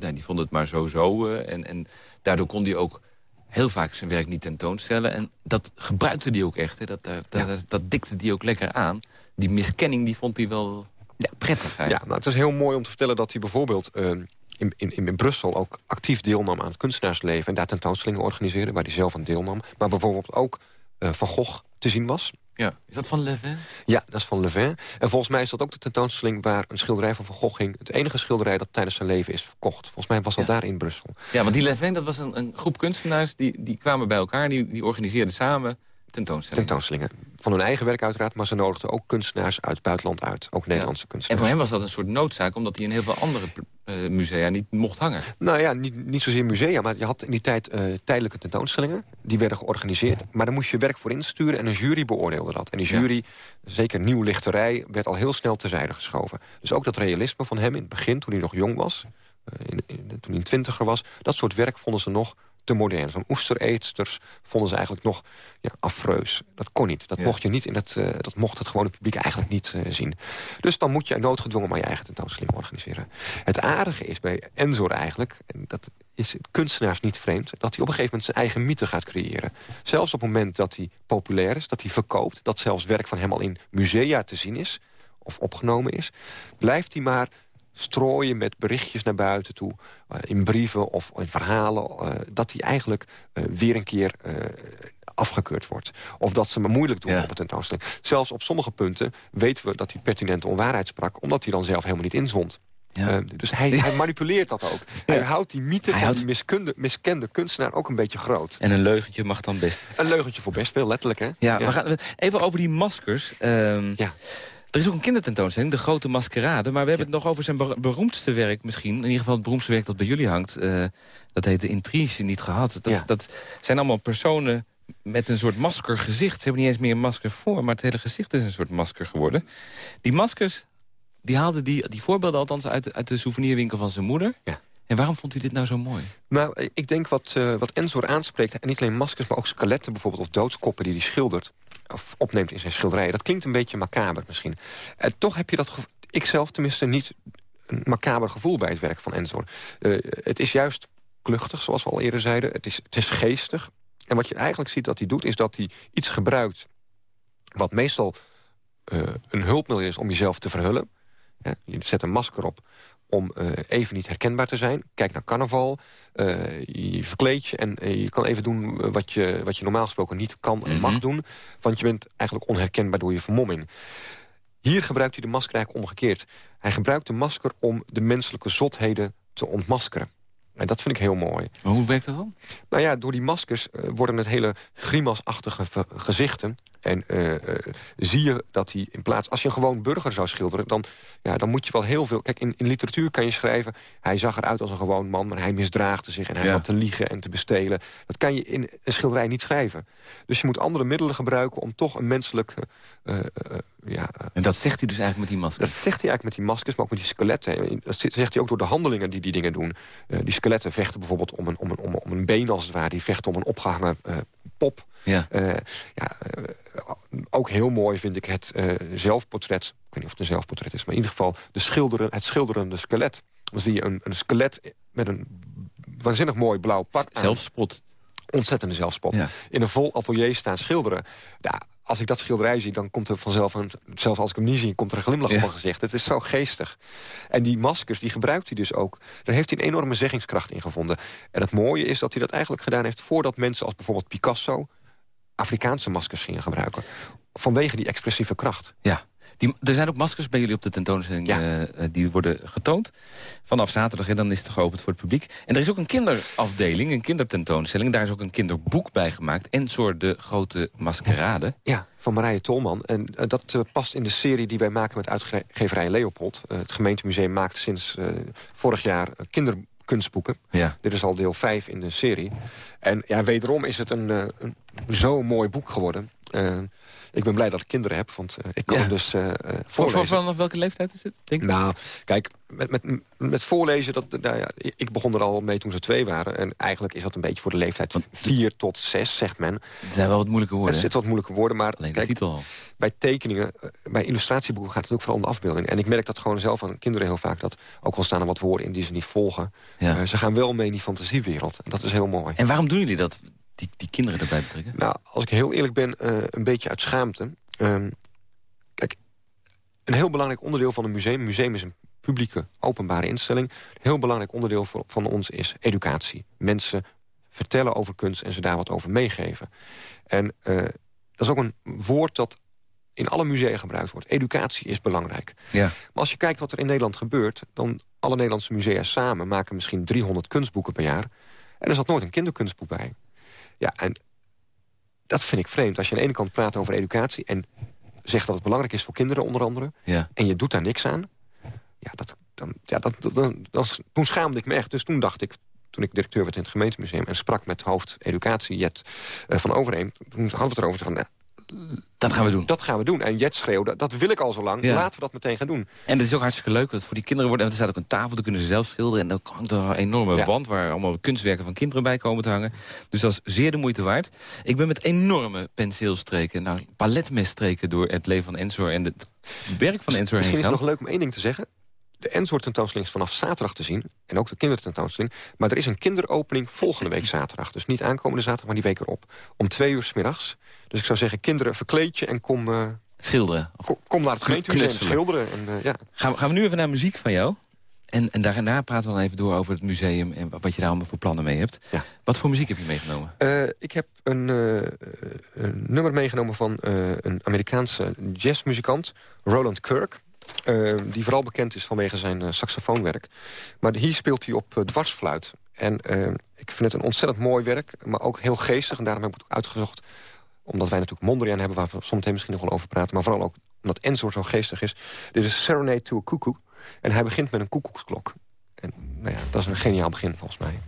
nou, die vond het maar zo-zo. Uh, en, en daardoor kon hij ook heel vaak zijn werk niet tentoonstellen. En dat gebruikte hij ook echt. Hè. Dat, dat, dat, dat, dikte hij ook lekker aan. Die miskenning die vond hij wel ja, prettig. Ja, nou, het is heel mooi om te vertellen dat hij bijvoorbeeld... Uh, in, in, in Brussel ook actief deelnam aan het kunstenaarsleven... en daar tentoonstellingen organiseerde, waar hij zelf aan deelnam. Maar bijvoorbeeld ook uh, Van Gogh te zien was. Ja. Is dat van Levin? Ja, dat is van Levin. En volgens mij is dat ook de tentoonstelling waar een schilderij van Van Gogh ging. Het enige schilderij dat tijdens zijn leven is verkocht. Volgens mij was dat daar in Brussel. Ja, want die Levin, dat was een, een groep kunstenaars... die, die kwamen bij elkaar, die, die organiseerden samen tentoonstellingen. Tentoonstellingen. Van hun eigen werk uiteraard, maar ze nodigden ook kunstenaars uit het buitenland uit. Ook Nederlandse kunstenaars. En voor hem was dat een soort noodzaak, omdat hij in heel veel andere musea niet mocht hangen. Nou ja, niet, niet zozeer musea, maar je had in die tijd uh, tijdelijke tentoonstellingen. Die werden georganiseerd, maar daar moest je werk voor insturen en een jury beoordeelde dat. En die jury, ja. zeker nieuw lichterij, werd al heel snel terzijde geschoven. Dus ook dat realisme van hem in het begin, toen hij nog jong was... Uh, in, in, toen hij twintiger was, dat soort werk vonden ze nog te modern. Zo'n oestereetsters vonden ze eigenlijk nog ja, afreus. Dat kon niet. Dat, mocht je niet in het, uh, dat mocht het gewone publiek eigenlijk niet uh, zien. Dus dan moet je noodgedwongen maar je eigen tentoonstelling organiseren. Het aardige is bij Enzor eigenlijk... en dat is kunstenaars niet vreemd... dat hij op een gegeven moment zijn eigen mythe gaat creëren. Zelfs op het moment dat hij populair is, dat hij verkoopt... dat zelfs werk van hem al in musea te zien is... of opgenomen is... blijft hij maar strooien met berichtjes naar buiten toe... Uh, in brieven of in verhalen... Uh, dat hij eigenlijk uh, weer een keer afgekeurd wordt. Of dat ze me moeilijk doen ja. op het tentoonstelling. Zelfs op sommige punten weten we dat hij pertinente onwaarheid sprak... omdat hij dan zelf helemaal niet inzond. Ja. dus hij, hij, manipuleert dat ook. Ja. Hij houdt die mythe hij van die miskunde, miskende kunstenaar ook een beetje groot. En een leugentje mag dan best. Een leugentje voor best veel, letterlijk. Hè? Ja, We gaan, even over die maskers. Um, ja. Er is ook een kindertentoonstelling, De Grote Maskerade. Maar we hebben het nog over zijn beroemdste werk misschien. In ieder geval het beroemdste werk dat bij jullie hangt. Uh, dat heet De Intrige Niet Gehad. Dat, dat zijn allemaal personen met een soort maskergezicht. Ze hebben niet eens meer een masker voor, maar het hele gezicht is een soort masker geworden. Die maskers, die haalde die, die voorbeelden althans uit, uit de souvenirwinkel van zijn moeder. Ja. En waarom vond hij dit nou zo mooi? Nou, ik denk wat, uh, wat Ensor aanspreekt... en niet alleen maskers, maar ook skeletten bijvoorbeeld... of doodskoppen die hij schildert of opneemt in zijn schilderijen. Dat klinkt een beetje macaber misschien. En toch heb je dat, ik zelf tenminste, niet een macaber gevoel bij het werk van Ensor. Uh, het is juist kluchtig, zoals we al eerder zeiden. Het is, het is geestig. En wat je eigenlijk ziet dat hij doet, is dat hij iets gebruikt... wat meestal uh, een hulpmiddel is om jezelf te verhullen. Je zet een masker op om uh, even niet herkenbaar te zijn. Kijk naar carnaval, uh, je verkleed je en uh, je kan even doen wat je, wat je normaal gesproken niet kan en mag doen. Want je bent eigenlijk onherkenbaar door je vermomming. Hier gebruikt hij de masker eigenlijk omgekeerd. Hij gebruikt de masker om de menselijke zotheden te ontmaskeren. En dat vind ik heel mooi. Maar hoe werkt dat dan? Nou ja, door die maskers worden het hele grimasachtige gezichten... En uh, uh, zie je dat hij in plaats... Als je een gewoon burger zou schilderen, dan, ja, dan moet je wel heel veel... Kijk, in, in literatuur kan je schrijven... hij zag eruit als een gewoon man, maar hij misdraagde zich... en hij ja. had te liegen en te bestelen. Dat kan je in een schilderij niet schrijven. Dus je moet andere middelen gebruiken... om toch een menselijk... Uh, ja, en dat zegt hij dus eigenlijk met die maskers? Dat zegt hij eigenlijk met die maskers, maar ook met die skeletten. Dat zegt hij ook door de handelingen die die dingen doen. die skeletten vechten bijvoorbeeld om een, om, een, om, om een been als het ware. Die vechten om een opgehangen pop. Ja. ja ook heel mooi vind ik het uh, zelfportret. Ik weet niet of het een zelfportret is, maar in ieder geval de schilderen, het schilderende skelet. Dan zie je een, een skelet met een waanzinnig mooi blauw pak aan. Zelfspot. Ontzettende zelfspot. Ja. In een vol atelier staan schilderen. Ja, als ik dat schilderij zie, dan komt er vanzelf... Een, zelfs als ik hem niet zie, komt er een glimlach ja. op mijn gezicht. Het is zo geestig. En die maskers, die gebruikt hij dus ook. Daar heeft hij een enorme zeggingskracht in gevonden. En het mooie is dat hij dat eigenlijk gedaan heeft... voordat mensen als bijvoorbeeld Picasso Afrikaanse maskers gingen gebruiken. Vanwege die expressieve kracht. Ja. Die, er zijn ook maskers bij jullie op de tentoonstelling ja. uh, die worden getoond. Vanaf zaterdag en dan is het geopend voor het publiek. En er is ook een kinderafdeling, een kindertentoonstelling. Daar is ook een kinderboek bij gemaakt. En soort de grote maskerade. Ja, van Marije Tolman. En uh, dat uh, past in de serie die wij maken met uitgeverij Leopold. het gemeentemuseum maakt sinds vorig jaar kinder kunstboeken. Ja. Dit is al deel 5 in de serie. En ja, wederom is het een, uh, een zo mooi boek geworden. Uh, ik ben blij dat ik kinderen heb, want uh, ik kan ja. dus uh, voorlezen. Vanaf welke leeftijd is dit? Denk nou, kijk, met, met, met voorlezen, dat, nou ja, ik begon er al mee toen ze twee waren. En eigenlijk is dat een beetje voor de leeftijd van vier tot zes, zegt men. Het zijn wel wat moeilijke woorden. Het zit wat moeilijke woorden, maar Alleen de kijk, titel al. bij tekeningen, bij illustratieboeken gaat het ook vooral om de afbeelding. En ik merk dat gewoon zelf aan kinderen heel vaak, dat ook al staan er wat woorden in die ze niet volgen. Ja. ze gaan wel mee in die fantasiewereld. En dat is heel mooi. En waarom doen jullie dat? Die, die kinderen erbij betrekken? Nou, als ik heel eerlijk ben, uh, een beetje uit schaamte. Uh, kijk, een heel belangrijk onderdeel van een museum... een museum is een publieke, openbare instelling. Een heel belangrijk onderdeel van ons is educatie. Mensen vertellen over kunst en ze daar wat over meegeven. En uh, dat is ook een woord dat in alle musea gebruikt wordt. Educatie is belangrijk. Ja. Maar als je kijkt wat er in Nederland gebeurt... dan alle Nederlandse musea samen maken misschien 300 kunstboeken per jaar... en er zat nooit een kinderkunstboek bij. Ja, en dat vind ik vreemd. Als je aan de ene kant praat over educatie... en zegt dat het belangrijk is voor kinderen onder andere... Ja. en je doet daar niks aan... ja, dat, dan, ja dat, dan, toen schaamde ik me echt. Dus toen dacht ik, toen ik directeur werd in het gemeentemuseum... en sprak met hoofd educatie, Jet uh, van Overeem... toen hadden we het erover van... dat gaan we doen. Dat gaan we doen. En Jet schreeuwde, dat wil ik al zo lang. Ja. Laten we dat meteen gaan doen. En dat is ook hartstikke leuk. Want voor die kinderen wordt, er staat ook een tafel, daar kunnen ze zelf schilderen. En dan hangt er een enorme Ja. wand waar allemaal kunstwerken van kinderen bij komen te hangen. Dus dat is zeer de moeite waard. Ik ben met enorme penseelstreken, nou, paletmesstreken door het leven van Ensor en het werk van Ensor heen Misschien is het nog leuk om één ding te zeggen. De Ensor tentoonstelling is vanaf zaterdag te zien. En ook de kindertentoonstelling. Maar er is een kinderopening volgende week zaterdag. Dus niet aankomende zaterdag, maar die week erop. Om twee uur s middags. Dus ik zou zeggen, kinderen, verkleed je en kom, uh, Schilderen. Kom, kom naar het gemeentemuseum Knutselen. schilderen. En, uh, ja. Gaan, we- gaan we nu even naar muziek van jou? En, en daarna praten we dan even door over het museum... en wat je daar allemaal voor plannen mee hebt. Ja. Wat voor muziek heb je meegenomen? Uh, ik heb een, uh, een nummer meegenomen van uh, een Amerikaanse jazzmuzikant, Roland Kirk. Uh, die vooral bekend is vanwege zijn uh, saxofoonwerk. Maar hier speelt hij op uh, dwarsfluit. En ik vind het een ontzettend mooi werk, maar ook heel geestig. En daarom heb ik het ook uitgezocht. Omdat wij natuurlijk Mondriaan hebben, waar we zometeen misschien nog wel over praten. Maar vooral ook omdat Ensor zo geestig is. Dit is Serenade to a Cuckoo. En hij begint met een koekoeksklok. En nou ja, dat is een geniaal begin volgens mij.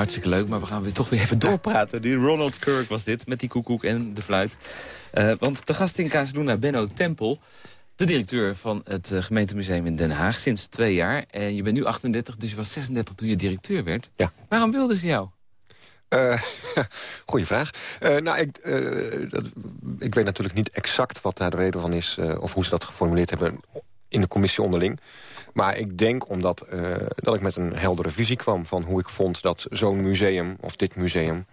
Hartstikke leuk, maar we gaan weer toch weer even doorpraten. Die Ronald Kirk was dit, met die koekoek en de fluit. Uh, want de gast in Casaluna, Benno Tempel... de directeur van het uh, gemeentemuseum in Den Haag sinds twee jaar. En je bent nu 38, dus je was 36 toen je directeur werd. Ja. Waarom wilden ze jou? Uh, goeie vraag. Uh, nou, ik, uh, dat, ik weet natuurlijk niet exact wat daar de reden van is... of hoe ze dat geformuleerd hebben in de commissie onderling. Maar ik denk omdat dat ik met een heldere visie kwam... van hoe ik vond dat zo'n museum, of dit museum...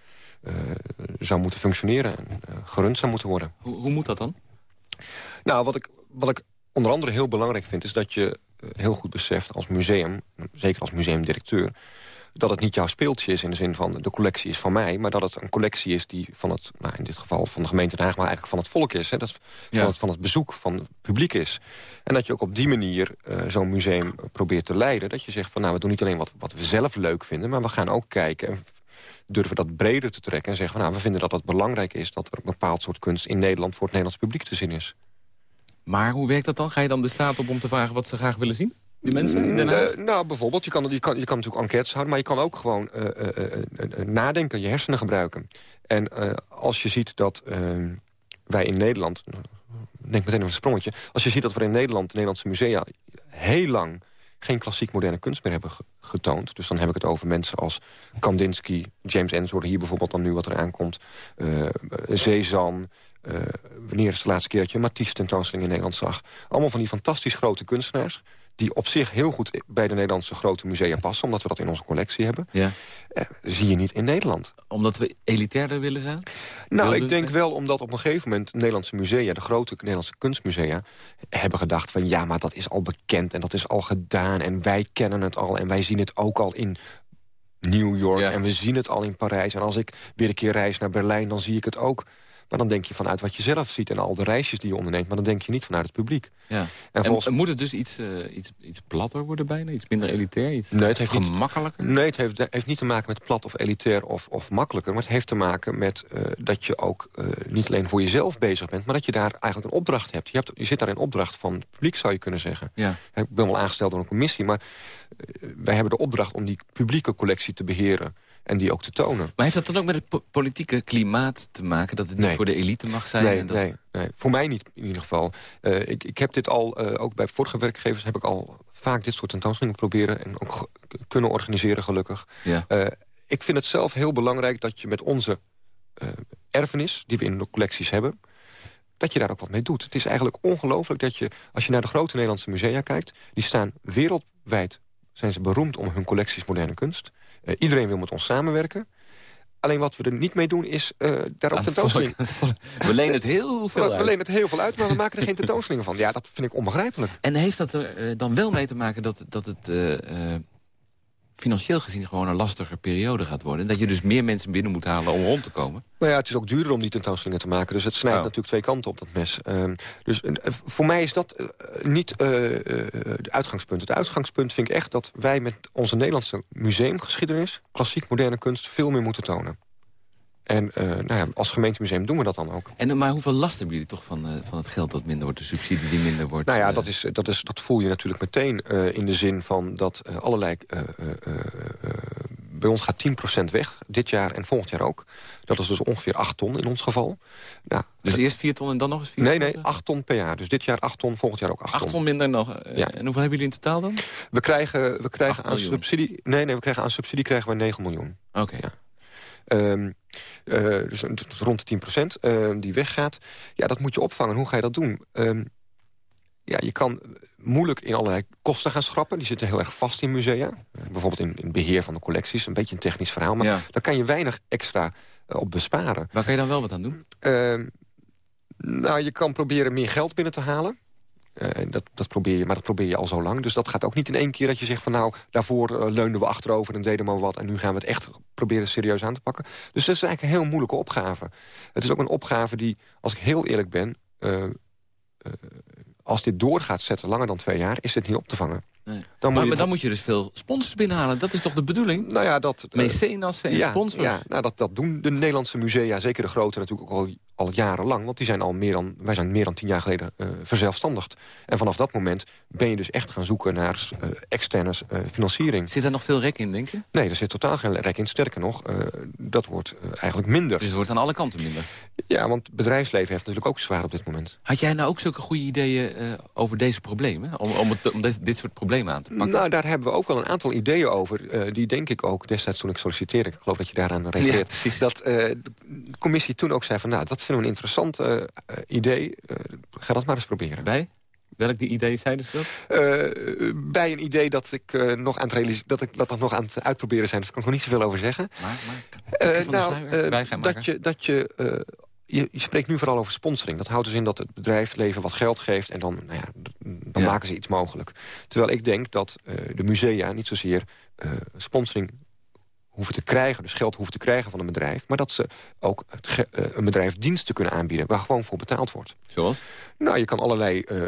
zou moeten functioneren en gerund zou moeten worden. Hoe, hoe moet dat dan? Nou, wat ik, wat ik onder andere heel belangrijk vind... is dat je heel goed beseft als museum, zeker als museumdirecteur dat het niet jouw speeltje is in de zin van de collectie is van mij... maar dat het een collectie is die van het, nou in dit geval van de gemeente Den Haag... maar eigenlijk van het volk is, hè, dat van, het, van het bezoek van het publiek is. En dat je ook op die manier uh, zo'n museum probeert te leiden. Dat je zegt van nou, we doen niet alleen wat, wat we zelf leuk vinden... maar we gaan ook kijken en durven dat breder te trekken... en zeggen van nou, we vinden dat het belangrijk is... dat er een bepaald soort kunst in Nederland voor het Nederlands publiek te zien is. Maar hoe werkt dat dan? Ga je dan de straat op om te vragen wat ze graag willen zien? Die mensen in Den Haag? Uh, nou, bijvoorbeeld, je kan, je, kan, je kan natuurlijk enquêtes houden... maar je kan ook gewoon uh, nadenken, je hersenen gebruiken. En als je ziet dat wij in Nederland... denk meteen even een sprongetje. Als je ziet dat we in Nederland, de Nederlandse musea... heel lang geen klassiek moderne kunst meer hebben getoond. Dus dan heb ik het over mensen als Kandinsky, James Ensor... hier bijvoorbeeld dan nu wat er aankomt. Uh, Cézanne, uh, wanneer is de laatste keer dat je Matisse tentoonstelling in Nederland zag. Allemaal van die fantastisch grote kunstenaars die op zich heel goed bij de Nederlandse grote musea passen... omdat we dat in onze collectie hebben, ja. eh, zie je niet in Nederland. Omdat we elitairder willen zijn? Nou, ik denk wel omdat op een gegeven moment Nederlandse musea... de grote Nederlandse kunstmusea hebben gedacht van... ja, maar dat is al bekend en dat is al gedaan en wij kennen het al... en wij zien het ook al in New York en we zien het al in Parijs. En als ik weer een keer reis naar Berlijn, dan zie ik het ook... Maar dan denk je vanuit wat je zelf ziet en al de reisjes die je onderneemt. Maar dan denk je niet vanuit het publiek. Ja. En, volgens... moet het dus iets, uh, iets, iets platter worden bijna? Iets minder elitair? Iets nee, het heeft gemakkelijker? Niet, nee, het heeft, heeft niet te maken met plat of elitair of, of makkelijker. Maar het heeft te maken met uh, dat je ook uh, niet alleen voor jezelf bezig bent... maar dat je daar eigenlijk een opdracht hebt. Je, hebt, je zit daar in opdracht van het publiek, zou je kunnen zeggen. Ja. Ik ben wel aangesteld door een commissie, maar wij hebben de opdracht... om die publieke collectie te beheren en die ook te tonen. Maar heeft dat dan ook met het politieke klimaat te maken... dat het niet voor de elite mag zijn? Nee, en dat... nee, nee, voor mij niet in ieder geval. Uh, ik, ik heb dit al, uh, ook bij vorige werkgevers... heb ik al vaak dit soort tentoonstellingen proberen... en ook kunnen organiseren, gelukkig. Ja. Uh, ik vind het zelf heel belangrijk dat je met onze erfenis... die we in de collecties hebben dat je daar ook wat mee doet. Het is eigenlijk ongelooflijk dat je, als je naar de grote Nederlandse musea kijkt... die staan wereldwijd, zijn ze beroemd om hun collecties moderne kunst. Uh, iedereen wil met ons samenwerken. Alleen wat we er niet mee doen is uh, daar ook tentoonstellingen... We lenen het heel veel we, uit. We lenen het heel veel uit, maar we maken er geen tentoonstellingen van. Ja, dat vind ik onbegrijpelijk. En heeft dat er uh, dan wel mee te maken dat, dat het financieel gezien gewoon een lastiger periode gaat worden. En dat je dus meer mensen binnen moet halen om rond te komen. Nou ja, het is ook duurder om die tentoonstellingen te maken. Dus het snijdt oh. natuurlijk twee kanten op dat mes. Uh, dus uh, voor mij is dat uh, niet het uitgangspunt. Het uitgangspunt vind ik echt dat wij met onze Nederlandse museumgeschiedenis... klassiek moderne kunst veel meer moeten tonen. En uh, nou ja, als gemeentemuseum doen we dat dan ook. En, maar hoeveel last hebben jullie toch van, uh, van het geld dat minder wordt, de subsidie die minder wordt? Nou ja, dat, is, dat, is, dat voel je natuurlijk meteen in de zin van dat allerlei... bij ons gaat 10% weg, dit jaar en volgend jaar ook. Dat is dus ongeveer 8 ton in ons geval. Nou, dus eerst 4 ton en dan nog eens 4 nee, ton? Nee, 8 ton per jaar. Dus dit jaar 8 ton, volgend jaar ook 8 ton. 8 ton minder nog. Ja. En hoeveel hebben jullie in totaal dan? We krijgen, we krijgen aan subsidie... Nee, nee, we krijgen aan subsidie krijgen we 9 miljoen. Oké. Okay. Ja. Um, uh, dus, dus, rond de 10 procent uh, die weggaat. Ja, dat moet je opvangen. Hoe ga je dat doen? Um, ja, je kan moeilijk in allerlei kosten gaan schrappen. Die zitten heel erg vast in musea. bijvoorbeeld in, in beheer van de collecties. Een beetje een technisch verhaal. Maar ja. daar kan je weinig extra uh, op besparen. Waar kan je dan wel wat aan doen? nou, je kan proberen meer geld binnen te halen. Uh, dat, dat probeer je, maar dat probeer je al zo lang. Dus dat gaat ook niet in één keer dat je zegt van nou... daarvoor uh, leunden we achterover en deden maar wat... en nu gaan we het echt proberen serieus aan te pakken. Dus dat is eigenlijk een heel moeilijke opgave. Het is ook een opgave die, als ik heel eerlijk ben... Uh, als dit doorgaat zetten langer dan twee jaar... is dit niet op te vangen. Nee. Dan maar, maar dan moet je dus veel sponsors binnenhalen. Dat is toch de bedoeling? Nou ja, dat... Mecenas en ja, sponsors? Ja, nou, dat, dat doen de Nederlandse musea, zeker de grote natuurlijk ook al, al jarenlang. Want die zijn al meer dan, wij zijn meer dan tien jaar geleden uh, verzelfstandigd. En vanaf dat moment ben je dus echt gaan zoeken naar uh, externe uh, financiering. Zit er nog veel rek in, denk je? Nee, er zit totaal geen rek in. Sterker nog, dat wordt eigenlijk minder. Dus het wordt aan alle kanten minder? Ja, want het bedrijfsleven heeft natuurlijk ook zwaar op dit moment. Had jij nou ook zulke goede ideeën over deze problemen? Om, om, het, om dit, dit, soort problemen aan te pakken? Nou, daar hebben we ook wel een aantal ideeën over. die denk ik ook destijds toen ik solliciteerde. Ik geloof dat je daaraan refereert. Ja, dat de commissie toen ook zei van... nou, dat vinden we een interessant uh, idee. Uh, ga dat maar eens proberen. Bij? Welk die idee zeiden ze dat? Uh, bij een idee dat ik, uh, nog aan het dat ik dat nog aan het uitproberen zijn. Dus daar kan ik nog niet zoveel over zeggen. Maar, maar uh, nou, dat je, dat je, je, je, spreekt nu vooral over sponsoring. Dat houdt dus in dat het bedrijfsleven wat geld geeft... en dan, nou ja, dan ja. maken ze iets mogelijk. Terwijl ik denk dat de musea niet zozeer sponsoring hoeven te krijgen, dus geld hoeven te krijgen van een bedrijf... maar dat ze ook het uh, een bedrijf diensten kunnen aanbieden... waar gewoon voor betaald wordt. Zoals? Nou, je kan allerlei uh, uh,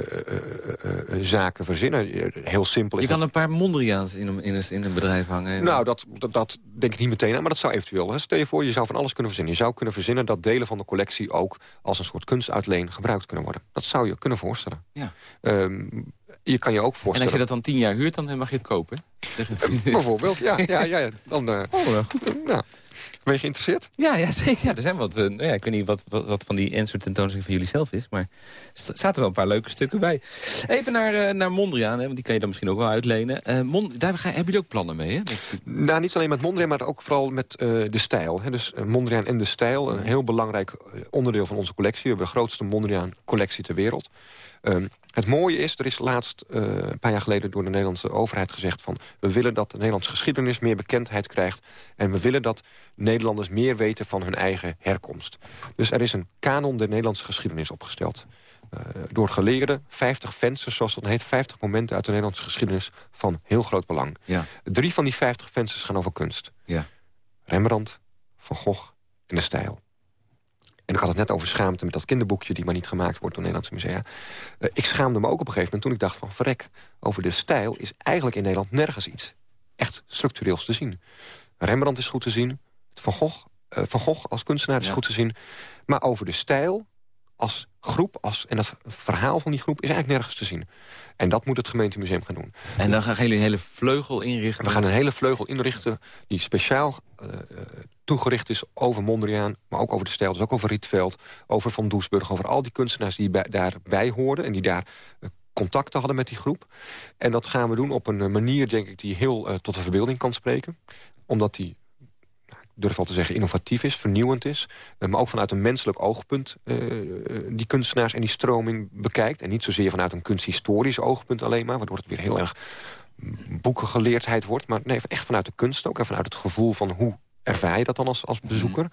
zaken verzinnen. Heel simpel. Je kan een paar Mondriaans in een, in een, in een bedrijf hangen. Nou, dat, dat, dat, denk ik niet meteen aan, maar dat zou eventueel... Hè. Stel je voor, je zou van alles kunnen verzinnen. Je zou kunnen verzinnen dat delen van de collectie... ook als een soort kunstuitleen gebruikt kunnen worden. Dat zou je kunnen voorstellen. Ja. Um, je kan je ook voorstellen... En als je dat dan tien jaar huurt, dan mag je het kopen? Bijvoorbeeld, ja. ja, ja, ja. Dan, uh, oh, goed. nou, ben je geïnteresseerd? Ja, ja zeker. Ja, er zijn wat, uh, nou ja, ik weet niet wat, wat, wat van die Ensor tentoonstelling van jullie zelf is. Maar er zaten wel een paar leuke stukken bij. Even naar, naar Mondriaan, hè, want die kan je dan misschien ook wel uitlenen. Mond, daar hebben jullie ook plannen mee, hè? Nou, niet alleen met Mondriaan, maar ook vooral met de stijl. Hè. Dus Mondriaan en de stijl, een heel belangrijk onderdeel van onze collectie. We hebben de grootste Mondriaan-collectie ter wereld. Um, het mooie is, er is laatst uh, een paar jaar geleden door de Nederlandse overheid gezegd... van we willen dat de Nederlandse geschiedenis meer bekendheid krijgt... en we willen dat Nederlanders meer weten van hun eigen herkomst. Dus er is een kanon der Nederlandse geschiedenis opgesteld. Uh, door geleerden, 50 vensters, zoals dat heet... 50 momenten uit de Nederlandse geschiedenis van heel groot belang. Ja. Drie van die 50 vensters gaan over kunst. Ja. Rembrandt, Van Gogh en de stijl. En ik had het net over schaamte met dat kinderboekje... die maar niet gemaakt wordt door Nederlandse musea. Uh, ik schaamde me ook op een gegeven moment toen ik dacht van... verrek, over de stijl is eigenlijk in Nederland nergens iets echt structureels te zien. Rembrandt is goed te zien. Van Gogh, uh, Van Gogh als kunstenaar is ja. goed te zien. Maar over de stijl als groep als, en dat verhaal van die groep is eigenlijk nergens te zien. En dat moet het gemeentemuseum gaan doen. En dan gaan jullie een hele vleugel inrichten? We gaan een hele vleugel inrichten die speciaal uh, toegericht is over Mondriaan... maar ook over de stijl, dus ook over Rietveld, over Van Doesburg... over al die kunstenaars die bij, daarbij hoorden en die daar uh, contacten hadden met die groep. En dat gaan we doen op een manier, denk ik, die heel uh, tot de verbeelding kan spreken. Omdat die durf wel te zeggen, innovatief is, vernieuwend is. Uh, maar ook vanuit een menselijk oogpunt uh, die kunstenaars en die stroming bekijkt. En niet zozeer vanuit een kunsthistorisch oogpunt alleen maar... waardoor het weer heel erg boekengeleerdheid wordt. Maar nee, echt vanuit de kunst ook. En vanuit het gevoel van hoe ervaar je dat dan als, als bezoeker.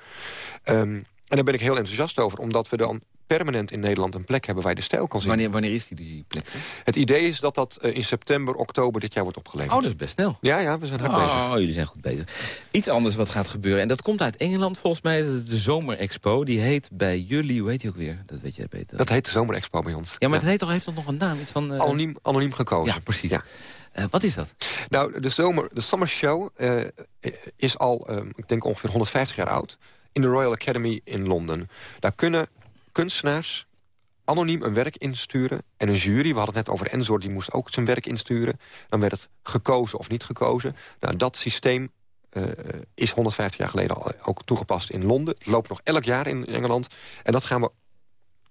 Um, en daar ben ik heel enthousiast over, omdat we dan permanent in Nederland een plek hebben waar je de stijl kan zien. Wanneer, wanneer is die, die plek? Het idee is dat dat uh, in september, oktober dit jaar wordt opgeleverd. Oh, dat is best snel. Ja, ja, we zijn hard oh, bezig. Oh, jullie zijn goed bezig. Iets anders wat gaat gebeuren, en dat komt uit Engeland volgens mij. Dat is de Zomerexpo. Die heet bij jullie, hoe heet die ook weer? Dat weet jij beter. Dat heet de Zomerexpo bij ons. Ja, maar ja. dat heet toch, heeft toch nog een naam? Iets van, uh... anoniem, anoniem gekozen. Ja, precies. Ja. Uh, wat is dat? Nou, de, zomer, de Summer Show uh, is al, ik denk ongeveer 150 jaar oud... in de Royal Academy in Londen. Daar kunnen kunstenaars anoniem een werk insturen. En een jury, we hadden het net over Enzor, die moest ook zijn werk insturen. Dan werd het gekozen of niet gekozen. Nou, dat systeem uh, is 150 jaar geleden al ook toegepast in Londen. Het loopt nog elk jaar in Engeland. En dat gaan we,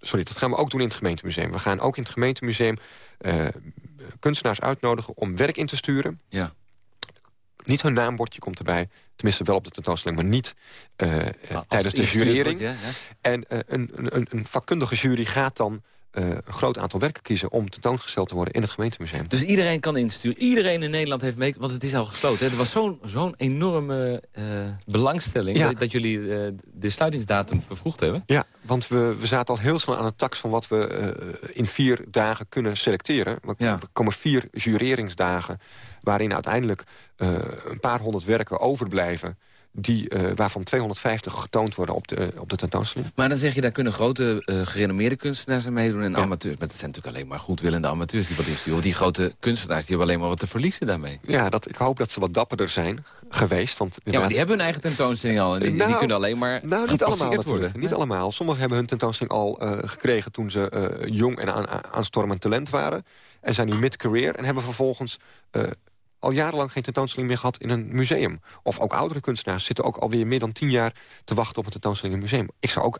sorry, dat gaan we ook doen in het gemeentemuseum. We gaan ook in het gemeentemuseum uh, kunstenaars uitnodigen om werk in te sturen. Ja. Niet hun naambordje komt erbij. Tenminste wel op de tentoonstelling, maar niet uh, maar tijdens de jurering. Wordt, ja, ja. En uh, een, een, een vakkundige jury gaat dan een groot aantal werken kiezen... om tentoongesteld te worden in het gemeentemuseum. Dus iedereen kan insturen. Iedereen in Nederland heeft mee... Want het is al gesloten. Hè? Er was zo'n zo'n enorme uh, belangstelling... Ja. Dat, dat, jullie uh, de sluitingsdatum vervroegd hebben. Ja, want we, we zaten al heel snel aan de tax... van wat we in vier dagen kunnen selecteren. Er ja. komen vier jureringsdagen... waarin uiteindelijk een paar honderd werken overblijven die, uh, waarvan 250 getoond worden op de, op de tentoonstelling. Maar dan zeg je, daar kunnen grote uh, gerenommeerde kunstenaars aan meedoen en amateurs. Maar dat zijn natuurlijk alleen maar goedwillende amateurs die wat insturen. Die grote kunstenaars die hebben alleen maar wat te verliezen daarmee. Ja, dat, ik hoop dat ze wat dapperder zijn geweest. Want ja, maar die hebben hun eigen tentoonstelling al. En die, die nou, kunnen alleen maar nou, niet allemaal worden. Niet allemaal. Sommigen hebben hun tentoonstelling al uh, gekregen toen ze jong en aan, aanstormend talent waren. En zijn nu mid-career en hebben vervolgens al jarenlang geen tentoonstelling meer gehad in een museum. Of ook oudere kunstenaars zitten ook alweer meer dan tien jaar... te wachten op een tentoonstelling in een museum. Ik, zou ook,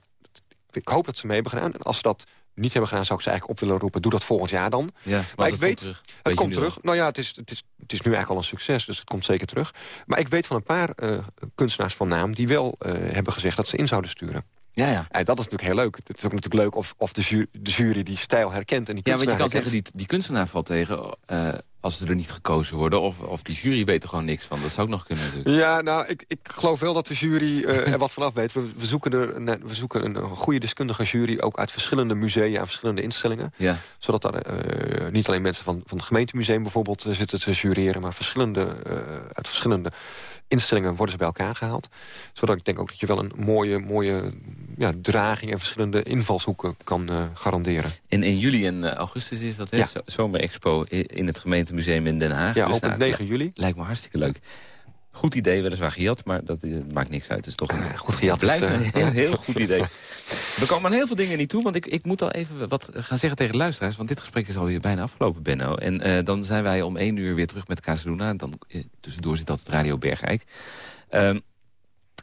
ik hoop dat ze mee hebben gedaan. En als ze dat niet hebben gedaan, zou ik ze eigenlijk op willen roepen... doe dat volgend jaar dan. Ja, maar, ik weet, terug. het komt terug. Nou ja, het is, het, is, het is nu eigenlijk al een succes, dus het komt zeker terug. Maar ik weet van een paar uh, kunstenaars van naam... die wel uh, hebben gezegd dat ze in zouden sturen. Ja, ja. En dat is natuurlijk heel leuk. Het is ook natuurlijk leuk of, of de, jury, de jury die stijl herkent. En die ja, want je kan zeggen, die, die kunstenaar valt tegen... Uh, als ze er niet gekozen worden. Of, of die jury weet er gewoon niks van. Dat zou ook nog kunnen natuurlijk. Ja, nou, ik, ik geloof wel dat de jury uh, er wat vanaf weet. We, we, zoeken er, we zoeken een, goede deskundige jury... ook uit verschillende musea en verschillende instellingen. Ja. Zodat er uh, niet alleen mensen van, van het gemeentemuseum bijvoorbeeld... zitten te jureren, maar verschillende, uit verschillende instellingen worden ze bij elkaar gehaald. Zodat ik denk ook dat je wel een mooie, mooie ja, draging... en verschillende invalshoeken kan uh, garanderen. En in juli en augustus is dat, hè? Ja. Zomerexpo in het gemeentemuseum in Den Haag. Ja, dus op 9 juli. Lijkt me hartstikke leuk. Goed idee, weliswaar gejat, maar dat, maakt niks uit. Het is toch een, goed gejat. Blijft een heel, heel goed idee. We komen aan heel veel dingen niet toe, want ik, ik moet al even wat gaan zeggen tegen de luisteraars. Want dit gesprek is alweer bijna afgelopen, Benno. En uh, dan zijn wij om één uur weer terug met Casaluna. En dan uh, tussendoor zit altijd Radio Bergijk. Um,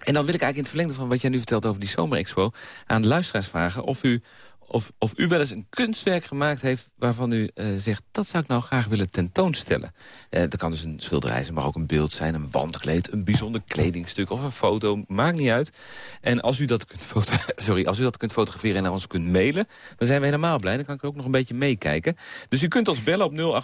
en dan wil ik eigenlijk in het verlengde van wat jij nu vertelt over die zomerexpo... aan de luisteraars vragen of u of, of u wel eens een kunstwerk gemaakt heeft waarvan u uh, zegt... dat zou ik nou graag willen tentoonstellen. Uh, dat kan dus een schilderij zijn, maar ook een beeld zijn, een wandkleed... een bijzonder kledingstuk of een foto, maakt niet uit. En als u dat kunt, foto sorry, als u dat kunt fotograferen en naar ons kunt mailen... dan zijn we helemaal blij, dan kan ik ook nog een beetje meekijken. Dus u kunt ons bellen op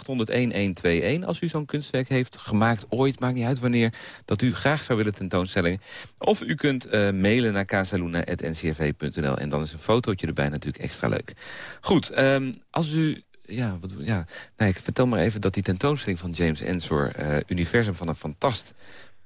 0800-1121 als u zo'n kunstwerk heeft gemaakt ooit. Maakt niet uit wanneer dat u graag zou willen tentoonstellen. Of u kunt uh, mailen naar casaluna.ncrv.nl en dan is een fotootje erbij natuurlijk extra leuk. Goed, um, als u... Ja, wat, ja nee, ik vertel maar even dat die tentoonstelling van James Ensor... Uh, Universum van een Fantast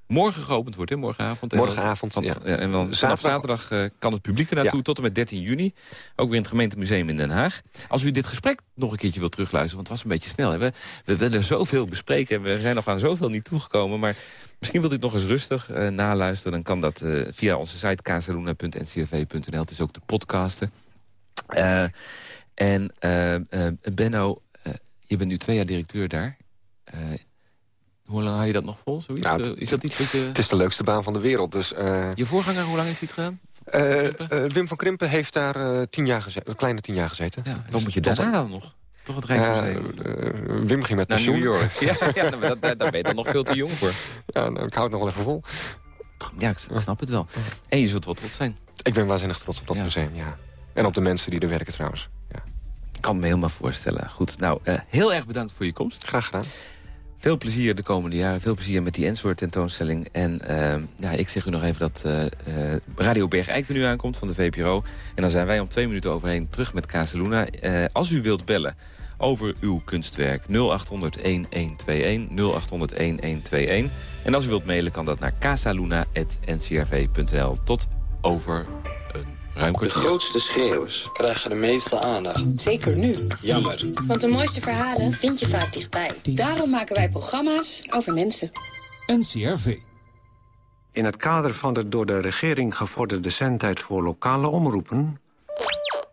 morgen geopend wordt, hè? morgenavond. Morgenavond, van, ja. En dan, zaterdag uh, kan het publiek er naartoe tot en met 13 juni. Ook weer in het gemeentemuseum in Den Haag. Als u dit gesprek nog een keertje wilt terugluisteren... want het was een beetje snel. Hè? We, we willen zoveel bespreken. We zijn nog aan zoveel niet toegekomen. Maar misschien wilt u het nog eens rustig uh, naluisteren. Dan kan dat uh, via onze site kazeluna.ncrv.nl. Het is ook de podcasten. Uh, en uh, uh, Benno, je bent nu twee jaar directeur daar. hoe lang hou je dat nog vol? Zoiets? Nou, is dat iets wat je... Het is de leukste baan van de wereld. Dus, je voorganger, hoe lang heeft hij het gedaan? Wim van Krimpen heeft daar tien jaar gezeten, een kleine tien jaar gezeten. Ja, wat dus moet je daarna dan nog? Toch het Rijksmuseum? Wim ging met Naar New York. ja, ja daar, daar ben je dan nog veel te jong voor. Ja, nou, ik hou het nog wel even vol. Ja, ik snap het wel. En je zult wel trots zijn. Ik ben waanzinnig trots op dat museum, ja. En op de mensen die er werken trouwens. Ja. Ik kan me helemaal voorstellen. Goed, nou, uh, heel erg bedankt voor je komst. Graag gedaan. Veel plezier de komende jaren. Veel plezier met die Enswoord tentoonstelling. En uh, ja, ik zeg u nog even dat uh, Radio Bergijk er nu aankomt van de VPRO. En dan zijn wij om twee minuten overheen terug met Casaluna. als u wilt bellen over uw kunstwerk 0800-1121, 0800-1121. En als u wilt mailen kan dat naar casaluna.ncrv.nl. Tot over de grootste schreeuwers krijgen de meeste aandacht. Zeker nu. Jammer. Want de mooiste verhalen vind je vaak dichtbij. Daarom maken wij programma's over mensen. NCRV. In het kader van de door de regering gevorderde zendtijd voor lokale omroepen...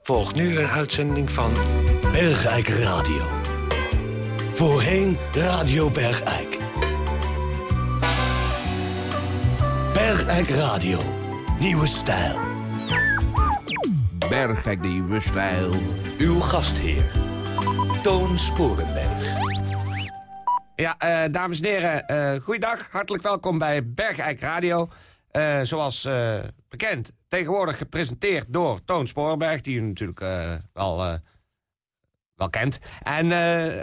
volgt nu een uitzending van... Bergijk Radio. Voorheen Radio Bergijk. Bergijk Radio. Nieuwe stijl. Bergijk de nieuwe stijl. Uw gastheer, Toon Sporenberg. Ja, uh, dames en heren, uh, goeiedag. Hartelijk welkom bij Bergijk Radio. Uh, zoals bekend, tegenwoordig gepresenteerd door Toon Sporenberg... die u natuurlijk wel, wel kent. En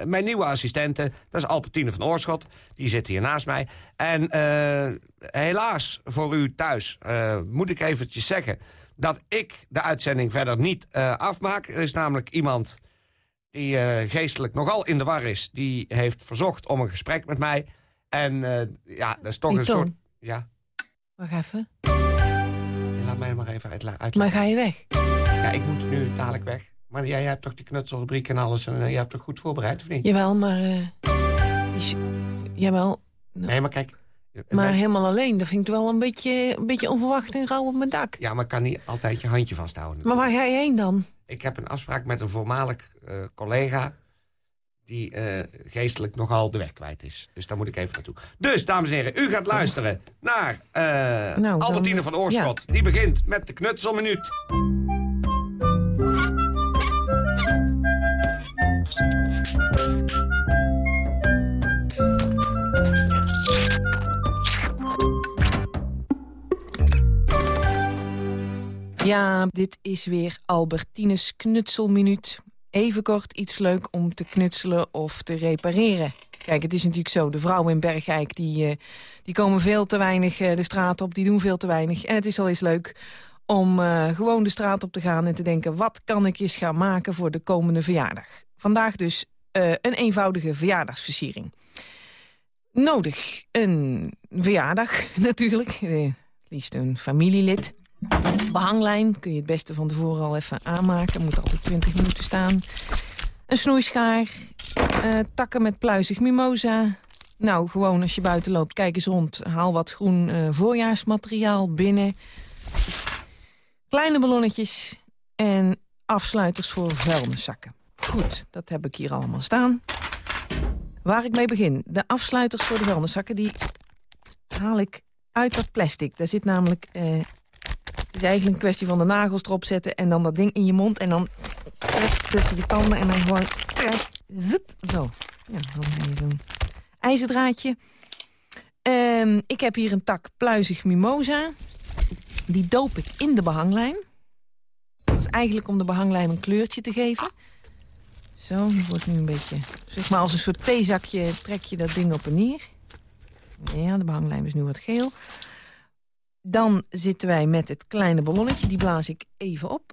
mijn nieuwe assistente, dat is Albertine van Oorschot. Die zit hier naast mij. En helaas voor u thuis moet ik eventjes zeggen dat ik de uitzending verder niet uh, afmaak. Er is namelijk iemand die uh, geestelijk nogal in de war is. Die heeft verzocht om een gesprek met mij. En uh, ja, dat is toch een soort... Ja. Wacht even. laat mij maar even uitleggen. Maar ga je weg? Ja, ik moet nu dadelijk weg. Maar jij hebt toch die knutselrubriek en alles. En je hebt toch goed voorbereid, of niet? Jawel, maar... Uh, is, jawel. Nee, maar kijk... Maar helemaal alleen, dat vind ik wel een beetje, een beetje onverwacht en rauw op mijn dak. Ja, maar ik kan niet altijd je handje vasthouden. Maar waar ga je heen dan? Ik heb een afspraak met een voormalig uh, collega die uh, geestelijk nogal de weg kwijt is. Dus daar moet ik even naartoe. Dus, dames en heren, u gaat luisteren naar uh, nou, Albertine dan, van Oorschot. Ja. Die begint met de knutselminuut. Ja, dit is weer Albertines knutselminuut. Even kort iets leuk om te knutselen of te repareren. Kijk, het is natuurlijk zo, de vrouwen in Bergijk... die, uh, die komen veel te weinig uh, de straat op, die doen veel te weinig. En het is al eens leuk om uh, gewoon de straat op te gaan en te denken... wat kan ik eens gaan maken voor de komende verjaardag? Vandaag dus een eenvoudige verjaardagsversiering. Nodig een verjaardag natuurlijk, liefst een familielid... Behanglijn kun je het beste van tevoren al even aanmaken. Moet altijd 20 minuten staan. Een snoeischaar. Uh, takken met pluizig mimosa. Nou, gewoon als je buiten loopt, kijk eens rond. Haal wat groen uh, voorjaarsmateriaal binnen. Kleine ballonnetjes. En afsluiters voor vuilniszakken. Goed, dat heb ik hier allemaal staan. Waar ik mee begin. De afsluiters voor de vuilniszakken, die haal ik uit dat plastic. Daar zit namelijk het is eigenlijk een kwestie van de nagels erop zetten... en dan dat ding in je mond en dan tussen je tanden... en dan gewoon zit, zo. Ja, dan heb je zo'n ijzerdraadje. Um, ik heb hier een tak pluizig mimosa. Die doop ik in de behanglijn. Dat is eigenlijk om de behanglijn een kleurtje te geven. Zo, die wordt nu een beetje... Zeg maar als een soort theezakje trek je dat ding op en neer. Ja, de behanglijn is nu wat geel. Dan zitten wij met het kleine ballonnetje. Die blaas ik even op.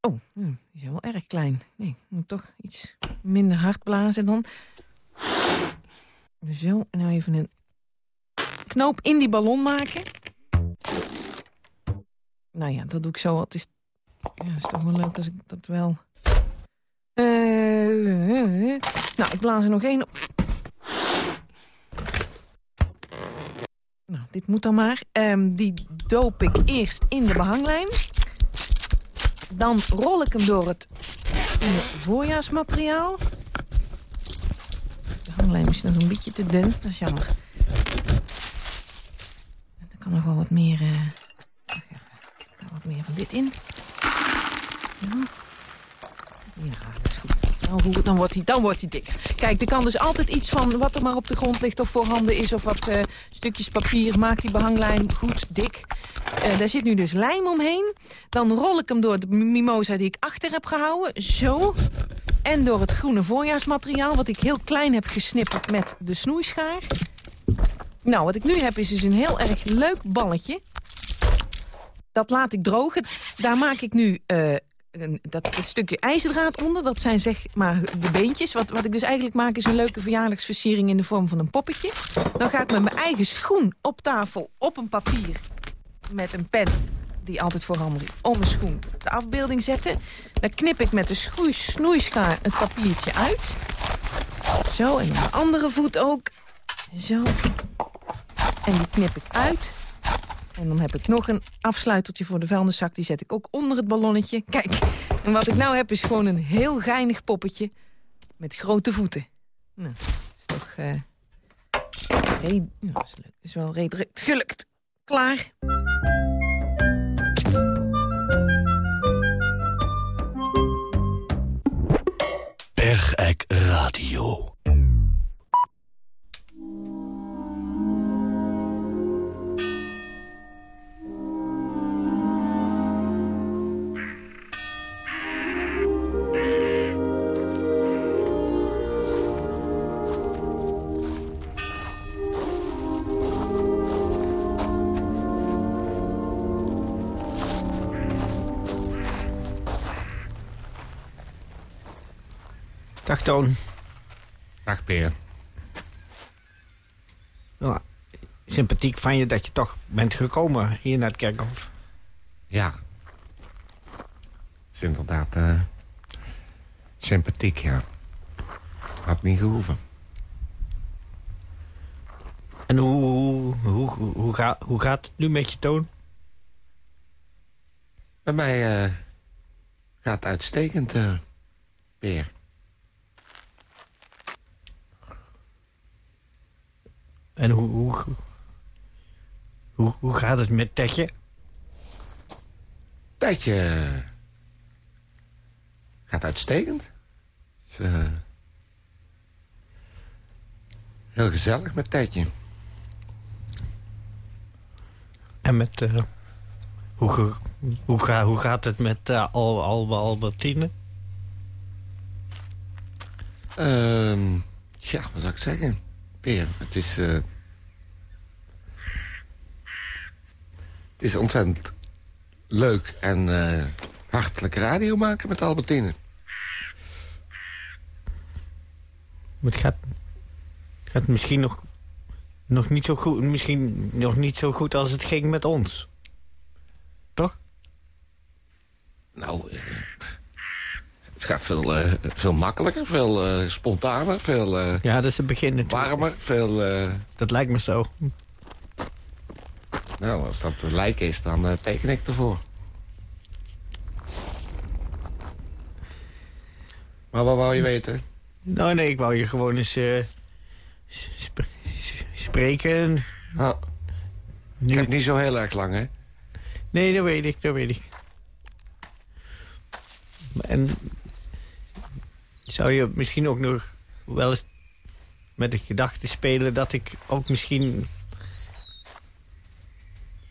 Oh, die is wel erg klein. Nee, moet toch iets minder hard blazen dan. Zo, en nou even een knoop in die ballon maken. Nou ja, dat doe ik zo. Het is, ja, het is toch wel leuk als ik dat wel... Uh, nou, ik blaas er nog één op. Nou, dit moet dan maar. Um, die doop ik eerst in de behanglijn. Dan rol ik hem door het voorjaarsmateriaal. De behanglijn is nog een beetje te dun, dat is jammer. Er kan nog wel wat meer, uh, wat meer van dit in. Ja, dat is goed. Nou, dan wordt, hij, dan wordt hij dikker. Kijk, er kan dus altijd iets van wat er maar op de grond ligt of voorhanden is... of wat uh, stukjes papier, maak die behanglijn goed dik. Uh, daar zit nu dus lijm omheen. Dan rol ik hem door de mimosa die ik achter heb gehouden. Zo. En door het groene voorjaarsmateriaal... wat ik heel klein heb gesnipperd met de snoeischaar. Nou, wat ik nu heb is dus een heel erg leuk balletje. Dat laat ik drogen. Daar maak ik nu uh, een, dat stukje ijzerdraad onder. Dat zijn zeg maar de beentjes. Wat, wat ik dus eigenlijk maak is een leuke verjaardagsversiering in de vorm van een poppetje. Dan ga ik met mijn eigen schoen op tafel op een papier met een pen die altijd voorhanden om mijn schoen de afbeelding zetten. Dan knip ik met de snoeischaar het papiertje uit. Zo, en de andere voet ook. Zo. En die knip ik uit. En dan heb ik nog een afsluitertje voor de vuilniszak. Die zet ik ook onder het ballonnetje. Kijk, en wat ik nou heb is gewoon een heel geinig poppetje met grote voeten. Nou, dat is toch... Uh, is, is wel redelijk gelukt. Klaar. Bergijk Radio. Peer. Nou, sympathiek van je dat je toch bent gekomen hier naar het kerkhof. Ja. Het is inderdaad eh, sympathiek, ja. Had niet gehoeven. En hoe, hoe, hoe, hoe, ga- hoe gaat het nu met je toon? Bij mij eh, gaat het uitstekend, eh Peer. En hoe, hoe, hoe, hoe gaat het met Tetje? Eh, gaat uitstekend. Is, eh, heel gezellig met Tijdje. En met... eh, hoe, hoe, ga, hoe gaat het met eh, Al, Al, Albertine? Ehm ja, wat zou ik zeggen? Peer, het is... eh, is ontzettend leuk en eh, hartelijk radio maken met Albertine. Het gaat, gaat misschien nog, nog, niet zo goed, misschien nog niet zo goed als het ging met ons. Toch? Nou, eh, het gaat veel, eh, veel makkelijker, veel spontaner, veel Ja, dat is het begin natuurlijk. warmer, veel... Dat lijkt me zo. Nou, als dat een lijk is, dan eh, teken ik ervoor. Maar wat wou je weten? Nou nee, ik wou je gewoon eens eh, sp- spreken. Nou, ik heb niet zo heel erg lang, hè? Nee, dat weet ik, dat weet ik. En zou je misschien ook nog wel eens met de gedachte spelen dat ik ook misschien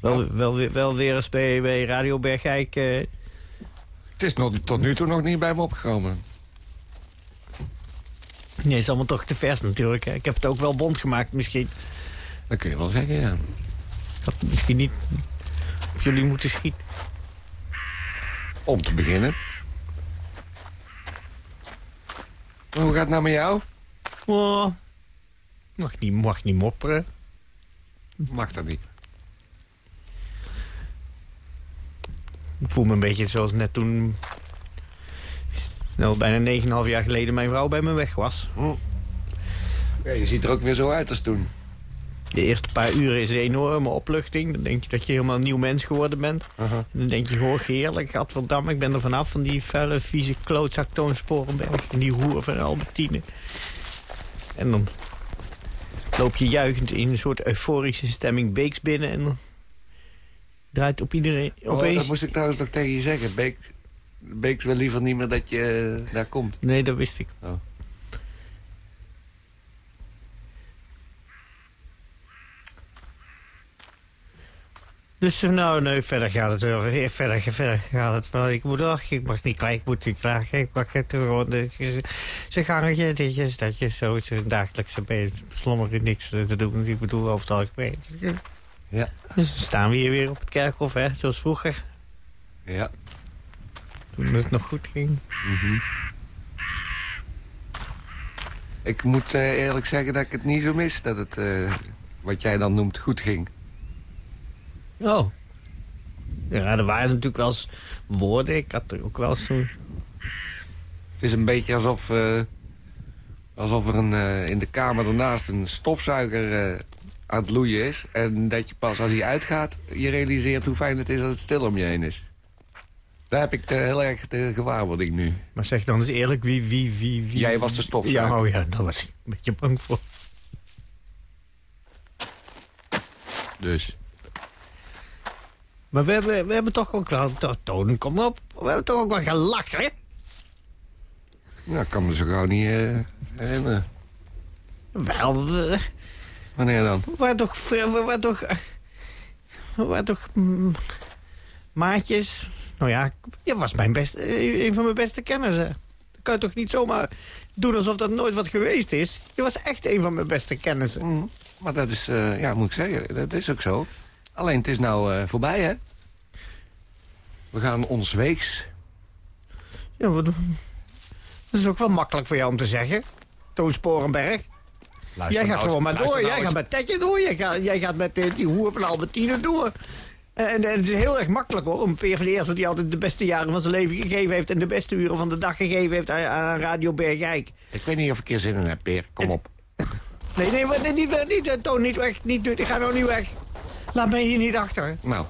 wel, wel, weer- wel weer eens bij, bij Radio Bergijk... eh, Het is nog, tot nu toe nog niet bij me opgekomen. Nee, is allemaal toch te vers natuurlijk. hè. Ik heb het ook wel bond gemaakt misschien. Dat kun je wel zeggen, ja. Ik had misschien niet op jullie moeten schieten. Om te beginnen. Hoe gaat het nou met jou? Oh, mag, niet, mag niet mopperen. Mag dat niet. Ik voel me een beetje zoals net toen... Nou, bijna 9,5 jaar geleden mijn vrouw bij me weg was. Ja, je ziet er ook weer zo uit als toen. De eerste paar uren is een enorme opluchting. Dan denk je dat je helemaal een nieuw mens geworden bent. En dan denk je, hoor, heerlijk, gadverdamme, ik ben er vanaf van die vuile, vieze klootzak Toon Sporenberg. En die hoer van Albertine. En dan loop je juichend in een soort euforische stemming Beeks binnen. En dan draait op iedereen Oh, opeens... dat moest ik trouwens nog tegen je zeggen. Beek, Beeks wil liever niet meer dat je eh, daar komt. Nee, dat wist ik. Oh. Dus eh, nou, nee, verder gaat het wel. eh, Verder, verder gaat het wel. Ik moet, ach, ik mag niet klaar, ik moet niet klaar. Ik mag het gewoon... de- ze- gangetje, ditjes, datjes, zo. Het is een dagelijkse be- slommeren, niks te doen. Ik bedoel, over het algemeen. Ja. Dus dan staan we hier weer op het kerkhof, hè, zoals vroeger. Ja. Toen het nog goed ging. Ik moet eh, eerlijk zeggen dat ik het niet zo mis. Dat het, eh, wat jij dan noemt, goed ging. Oh. Ja, er waren natuurlijk wel eens woorden. Ik had er ook wel eens zo'n... Het is een beetje alsof, eh, alsof er een, in de kamer ernaast een stofzuiger aan het loeien is. En dat je pas als hij uitgaat, je realiseert hoe fijn het is als het stil om je heen is. Daar heb ik de, heel erg de gewaarwording nu. Maar zeg dan eens eerlijk, wie, wie, wie, wie... Jij was de stofzuiger. Ja, oh ja, daar was ik een beetje bang voor. Dus. Maar we hebben, we hebben toch ook wel... to- Toon, kom op. We hebben toch ook wel gelachen, hè? Nou, ik kan me zo gauw niet eh, herinneren. Wel, we, Wanneer dan? waren toch... Waren toch... We waren toch... mm, maatjes. Nou ja, je was mijn beste, een van mijn beste kennissen. Dat kan je toch niet zomaar doen alsof dat nooit wat geweest is? Je was echt een van mijn beste kennissen. Maar dat is, eh, ja, moet ik zeggen, dat is ook zo. Alleen, het is nou eh, voorbij, hè? We gaan ons weeks. Ja, wat, dat is ook wel makkelijk voor jou om te zeggen. Toon Sporenberg. Luister jij gaat nou gewoon maar door. nou Jij eens. gaat met Tetje door. Jij gaat, jij gaat met eh, die hoer van Albertine door. En, en het is heel erg makkelijk hoor. Om Peer van Eersel die altijd de beste jaren van zijn leven gegeven heeft... en de beste uren van de dag gegeven heeft aan, aan Radio Bergijk. Ik weet niet of ik er zin in heb, Peer. Kom op. Nee, nee, wat- nee, niet, niet, niet, Toon, niet weg. Niet, ik ga nou niet weg. Laat mij hier niet achter. Nou,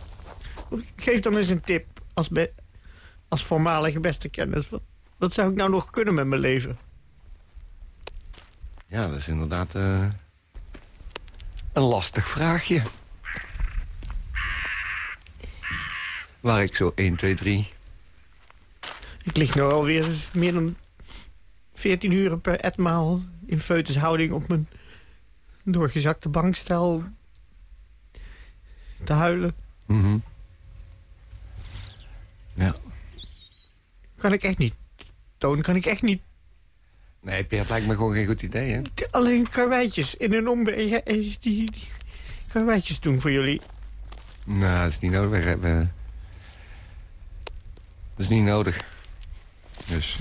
Geef dan eens een tip als, be- als voormalige beste kennis. Wat, wat zou ik nou nog kunnen met mijn leven? Ja, dat is inderdaad eh, een lastig vraagje. Waar ik zo 1, 2, 3... Ik lig nu alweer meer dan 14 uur per etmaal in feutushouding op mijn doorgezakte bankstel te huilen. Mhm. Ja. Kan ik echt niet. Toon, kan ik echt niet. Nee, Peer, het lijkt me gewoon geen goed idee, hè? Alleen karweitjes in een omweg. eh, Die, die karweitjes doen voor jullie. Nou, dat is niet nodig. We. Dat is niet nodig. Dus...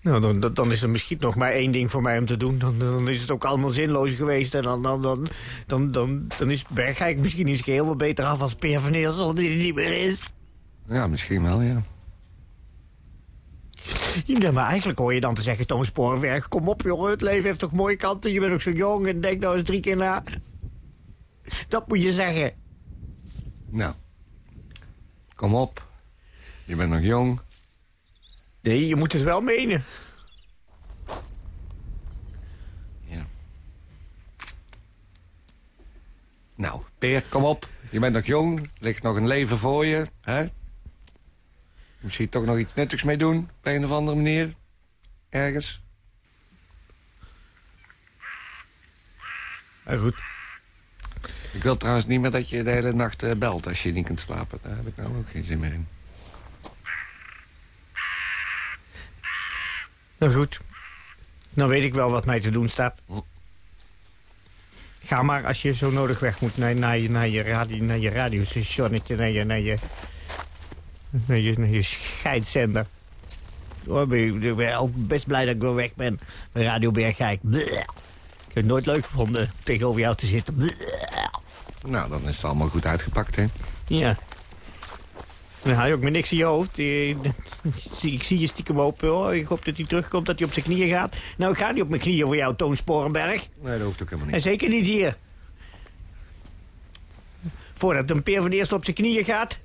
Nou, dan, dan- dan is er misschien nog maar één ding voor mij om te doen. Dan, dan is het ook allemaal zinloos geweest. En dan, dan, dan, dan, dan, dan is Bergijk misschien eens heel wat beter af als Peer van Eersel die er niet meer is. Ja, misschien wel, ja. Ja, maar eigenlijk hoor je dan te zeggen, Toon Sporenberg... kom op, jongen, het leven heeft toch mooie kanten. Je bent ook zo jong en denk nou eens drie keer na. Dat moet je zeggen. Nou. Kom op. Je bent nog jong. Nee, je moet het wel menen. Nou, Peer, kom op. Je bent nog jong. Er ligt nog een leven voor je, hè? Misschien toch nog iets nuttigs mee doen, op een of andere manier. Ergens. Maar goed. Ik wil trouwens niet meer dat je de hele nacht eh, belt als je niet kunt slapen. Daar heb ik nou ook geen zin meer in. Nou goed. Dan weet ik wel wat mij te doen staat. Ga maar als je zo nodig weg moet naar, naar, je, naar, je, radio, naar je radiostationnetje, naar je, naar je, naar je, naar je scheidzender. Ik ben ook best blij dat ik wel weg ben. Bij Radio Bergijk. Bleh. Ik heb het nooit leuk gevonden tegenover jou te zitten. Nou, dan is het allemaal goed uitgepakt, hè? Ja. Dan haal je ook met niks in je hoofd. Ik zie je stiekem open. Hoor. Ik hoop dat hij terugkomt, dat hij op zijn knieën gaat. Nou, ik ga niet op mijn knieën voor jou, Toon Sporenberg. Nee, dat hoeft ook helemaal En niet. zeker niet hier. Voordat een peer van de eerste op zijn knieën gaat...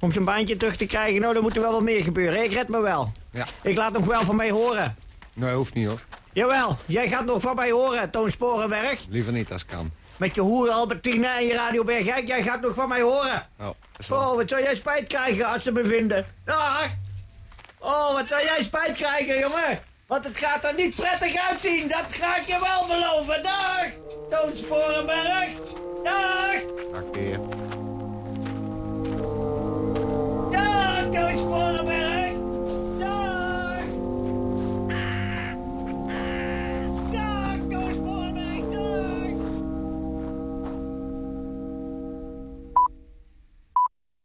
om zijn baantje terug te krijgen, nou, dan moet er wel wat meer gebeuren. Ik red me wel. Ja. Ik laat nog wel van mij horen. Nee, hoeft niet, hoor. Jawel, jij gaat nog van mij horen, Toon Sporenberg. Liever niet als kan. Met je hoer Albertine en je Radio Bergijk, jij gaat nog van mij horen. Oh, Oh, wat zou jij spijt krijgen als ze me vinden? Dag! Oh, wat zou jij spijt krijgen, jongen? Want het gaat er niet prettig uitzien, dat ga ik je wel beloven. Dag! Toon Sporenberg! Dag! Dag. Marco is voor bij